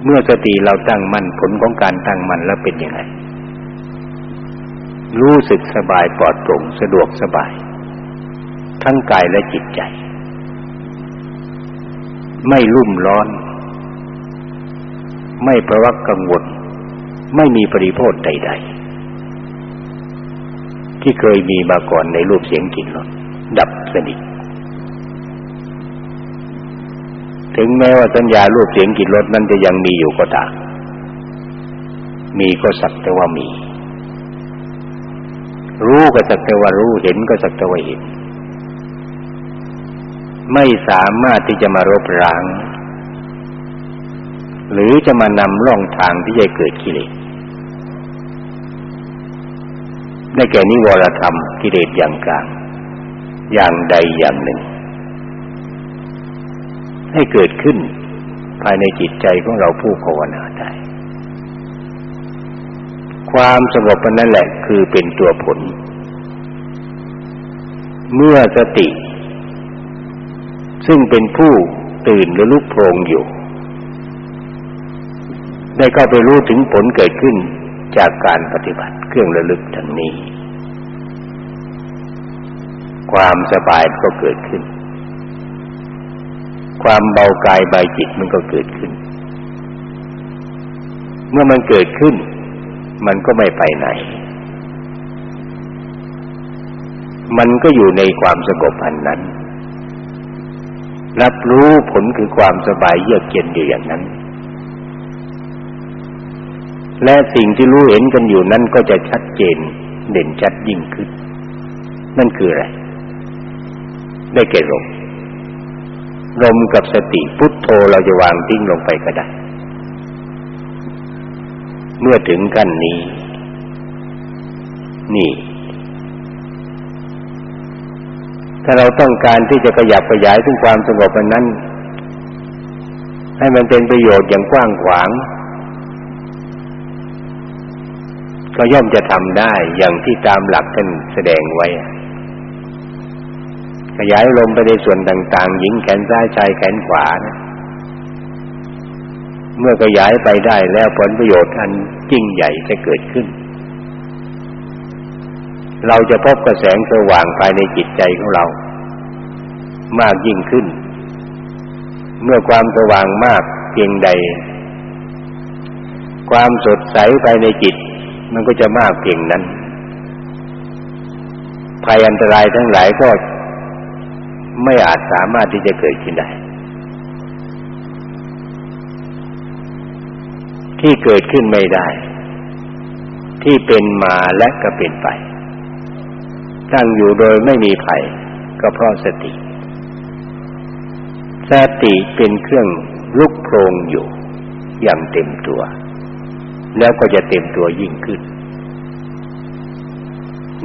เมื่อสติเราตั้งมั่นผลของการตั้งมั่นแล้วเป็นยังไง รู้สึกสบายปลอดโปร่งสะดวกสบาย ทั้งกายและจิตใจ ไม่รุ่มร้อน ไม่ประวักกังวล ไม่มีปริโภทใด ๆ ที่เคยมีมาก่อนในรูปเสียงกลิ่นรสดับสนิท ถึงแม้ว่าสัญญารูปเสียงกลิ่นรสนั้นจะยังมีอยู่ก็ตามมีก็สักแต่ว่ามี รู้ก็สักแต่ว่ารู้เห็นก็สักแต่ว่าเห็น ไม่สามารถที่จะมารบร้าง หรือจะมานำร่องทางที่จะเกิดกิเลสในแก่นิวรธรรมกิเลสอย่างกลาง อย่างใดอย่างหนึ่ง ให้เกิดขึ้นภายในจิตใจของเราผู้ภาวนาได้ความสงบนั่นแหละคือเป็นตัวผล เมื่อสติ ซึ่งเป็นผู้ตื่นรือลุกโพรงอยู่ ได้เข้าไปรู้ถึงผลเกิดขึ้นจากการปฏิบัติเครื่องระลึกทั้งนี้ ความสบายก็เกิดขึ้น ความเบากายเบาจิตมันก็เกิดขึ้น เมื่อมันเกิดขึ้น มันก็ไม่ไปไหน มันก็อยู่ในความสงบอันนั้น รับรู้ผลคือความสบายเยือกเย็นอยู่อย่างนั้น และสิ่งที่รู้เห็นกันอยู่นั้นก็จะชัดเจนเด่นชัดยิ่งขึ้น นั่นคืออะไร ได้แก่ลม ลมกับสติพุทโธเราจะวางทิ้งลงไปก็ได้ เมื่อถึงขั้นนี้ นี่ ถ้าเราต้องการที่จะขยับขยายถึงความสงบนั้น ให้มันเป็นประโยชน์อย่างกว้างขวาง ก็ย่อมจะทำได้อย่างที่ตามหลักท่านแสดงไว้ ขยายลมไปในส่วนต่างๆ หญิงแขนซ้ายชายแขนขวานะเมื่อขยายไปได้แล้วผลประโยชน์อันยิ่งใหญ่จะเกิดขึ้น เราจะพบกระแสงสว่างภายในจิตใจของเรา มากยิ่งขึ้น เมื่อความสว่างมากเพียงใด ความสดใสภายในจิต มันก็จะมากเพียงนั้นภัยอันตรายทั้งหลายก็ ไม่อาจสามารถที่จะเกิดขึ้นได้ ที่เกิดขึ้นไม่ได้ ที่เป็นมาและก็เป็นไป ตั้งอยู่โดยไม่มีภัยก็เพราะสติ สติเป็นเครื่องลุกโพรงอยู่อย่างเต็มตัว แล้วก็จะเต็มตัวยิ่งขึ้น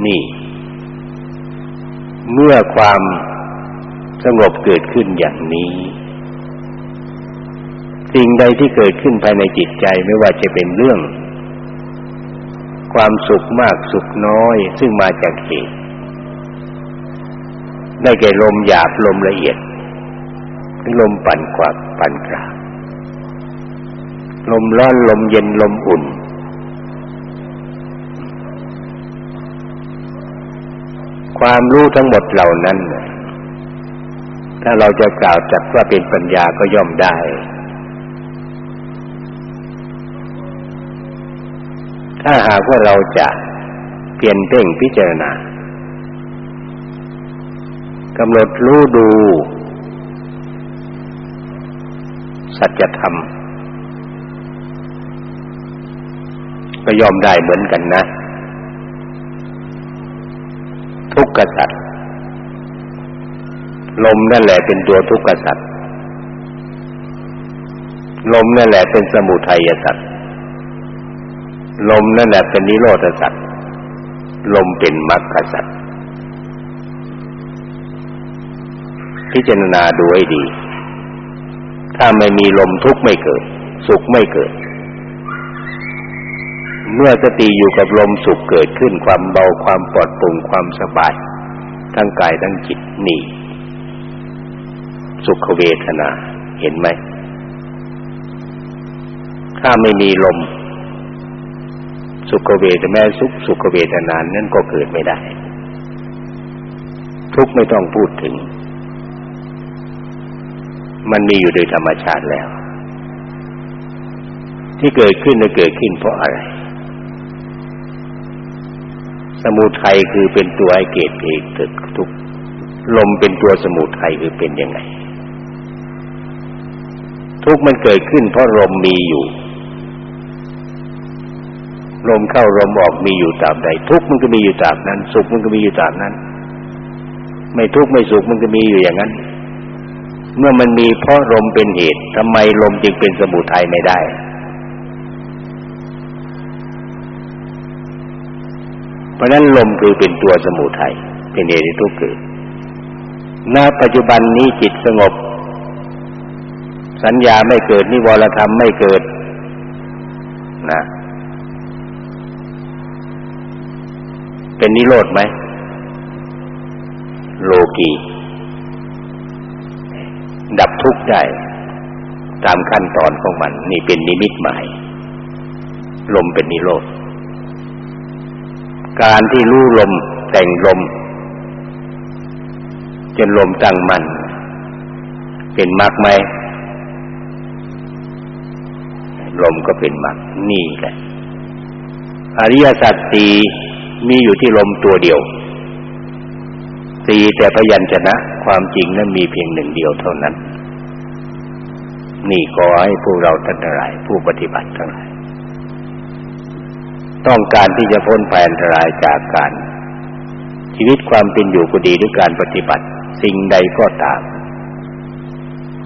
นี่ เมื่อความ สงบเกิดขึ้นอย่างนี้ สิ่งใดที่เกิดขึ้นภายในจิตใจไม่ว่าจะเป็นเรื่อง ความสุขมากสุขน้อยซึ่งมาจากเหตุได้แก่ลมหยาบลมละเอียดลมปั่นกวักปั่นกลางลมร้อนลมเย็นลมอุ่น ความรู้ทั้งหมดเหล่านั้น ถ้าเราจะกล่าวจัดว่าเป็นปัญญาก็ย่อมได้ ถ้าหากว่าเราจะเปลี่ยนเพ่งพิจารณากำหนดรู้ดู สัจธรรมก็ยอมได้เหมือนกันนะ ทุกขสัตว์ ลมนั่นแหละเป็นตัวทุกขสัตว์ลมนั่นแหละเป็นสมุทัยสัตว์ลมนั่นแหละเป็นนิโรธสัตว์ลมเป็นมรรคสัตว์พิจารณาดูให้ดี ถ้าไม่มีลมทุกข์ไม่เกิด สุขไม่เกิด เมื่อสติอยู่กับลมสุขเกิดขึ้นความเบาความปลอดโปร่งความสบายทั้งกายทั้งจิตนี่ สุขเวทนา เห็นไหม ถ้าไม่มีลม สุขเวทแม้สุขสุขเวทนานั้นก็เกิดไม่ได้ ทุกไม่ต้องพูดถึง มันมีอยู่โดยธรรมชาติแล้ว ที่เกิดขึ้นจะเกิดขึ้นเพราะอะไรสมุทัยคือเป็นตัวไอเกตเอกเกิดทุกลมเป็นตัวสมุทัยคือเป็นยังไง ทุกมันเกิดขึ้นเพราะลมมีอยู่ลมเข้าลมออกมีอยู่ตาบใด ทุกมันก็มีอยู่ตาบนั้น สุขมันก็มีอยู่ตาบนั้น ไม่ทุกข์ไม่สุขมันก็มีอยู่อย่างนั้น เมื่อมันมีเพราะลมเป็นเหตุทำไมลมจึงเป็นสมุทัยไม่ได้ เพราะนั้นลมคือเป็นตัวสมุทัยเป็นเหตุที่ทุกข์เกิดณปัจจุบันนี้จิตสงบ สัญญาไม่เกิด นิวรธรรมไม่เกิดนะ เป็นนิโรธไหมโลกีดับทุกข์ได้ ตามขั้นตอนของมัน นี่เป็นนิมิตหมาย ลมเป็นนิโรธ การที่รู้ลมแต่งลม จนลมตั้งมัน่นเป็นมรรคไหม ลมก็เป็นมรรคนี่แหละ อริยสัจสี่มีอยู่ที่ลมตัวเดียวสี่แต่พยัญชนะ ความจริงนั้นมีเพียงหนึ่งเดียวเท่านั้น นี่ก็ให้พวกเราทั้งหลายผู้ปฏิบัติทั้งหลาย ต้องการที่จะพ้นภัยอันตรายจากการ ชีวิตความเป็นอยู่ก็ดีหรือการปฏิบัติ สิ่งใดก็ตาม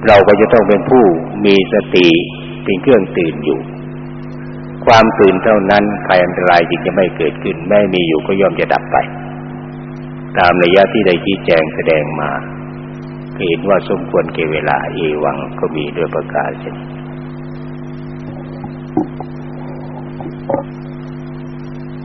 เราก็จะต้องเป็นผู้มีสติ เป็นเครื่องตื่นอยู่ ความตื่นเท่านั้นภัยอันตรายจึงจะไม่เกิดขึ้นแม้มีอยู่ก็ย่อมจะดับไป ตามระยะที่ได้ชี้แจงแสดงมาเห็นว่าสมควรเก่เวลาเอวังก็มีด้วยประกาศเช่น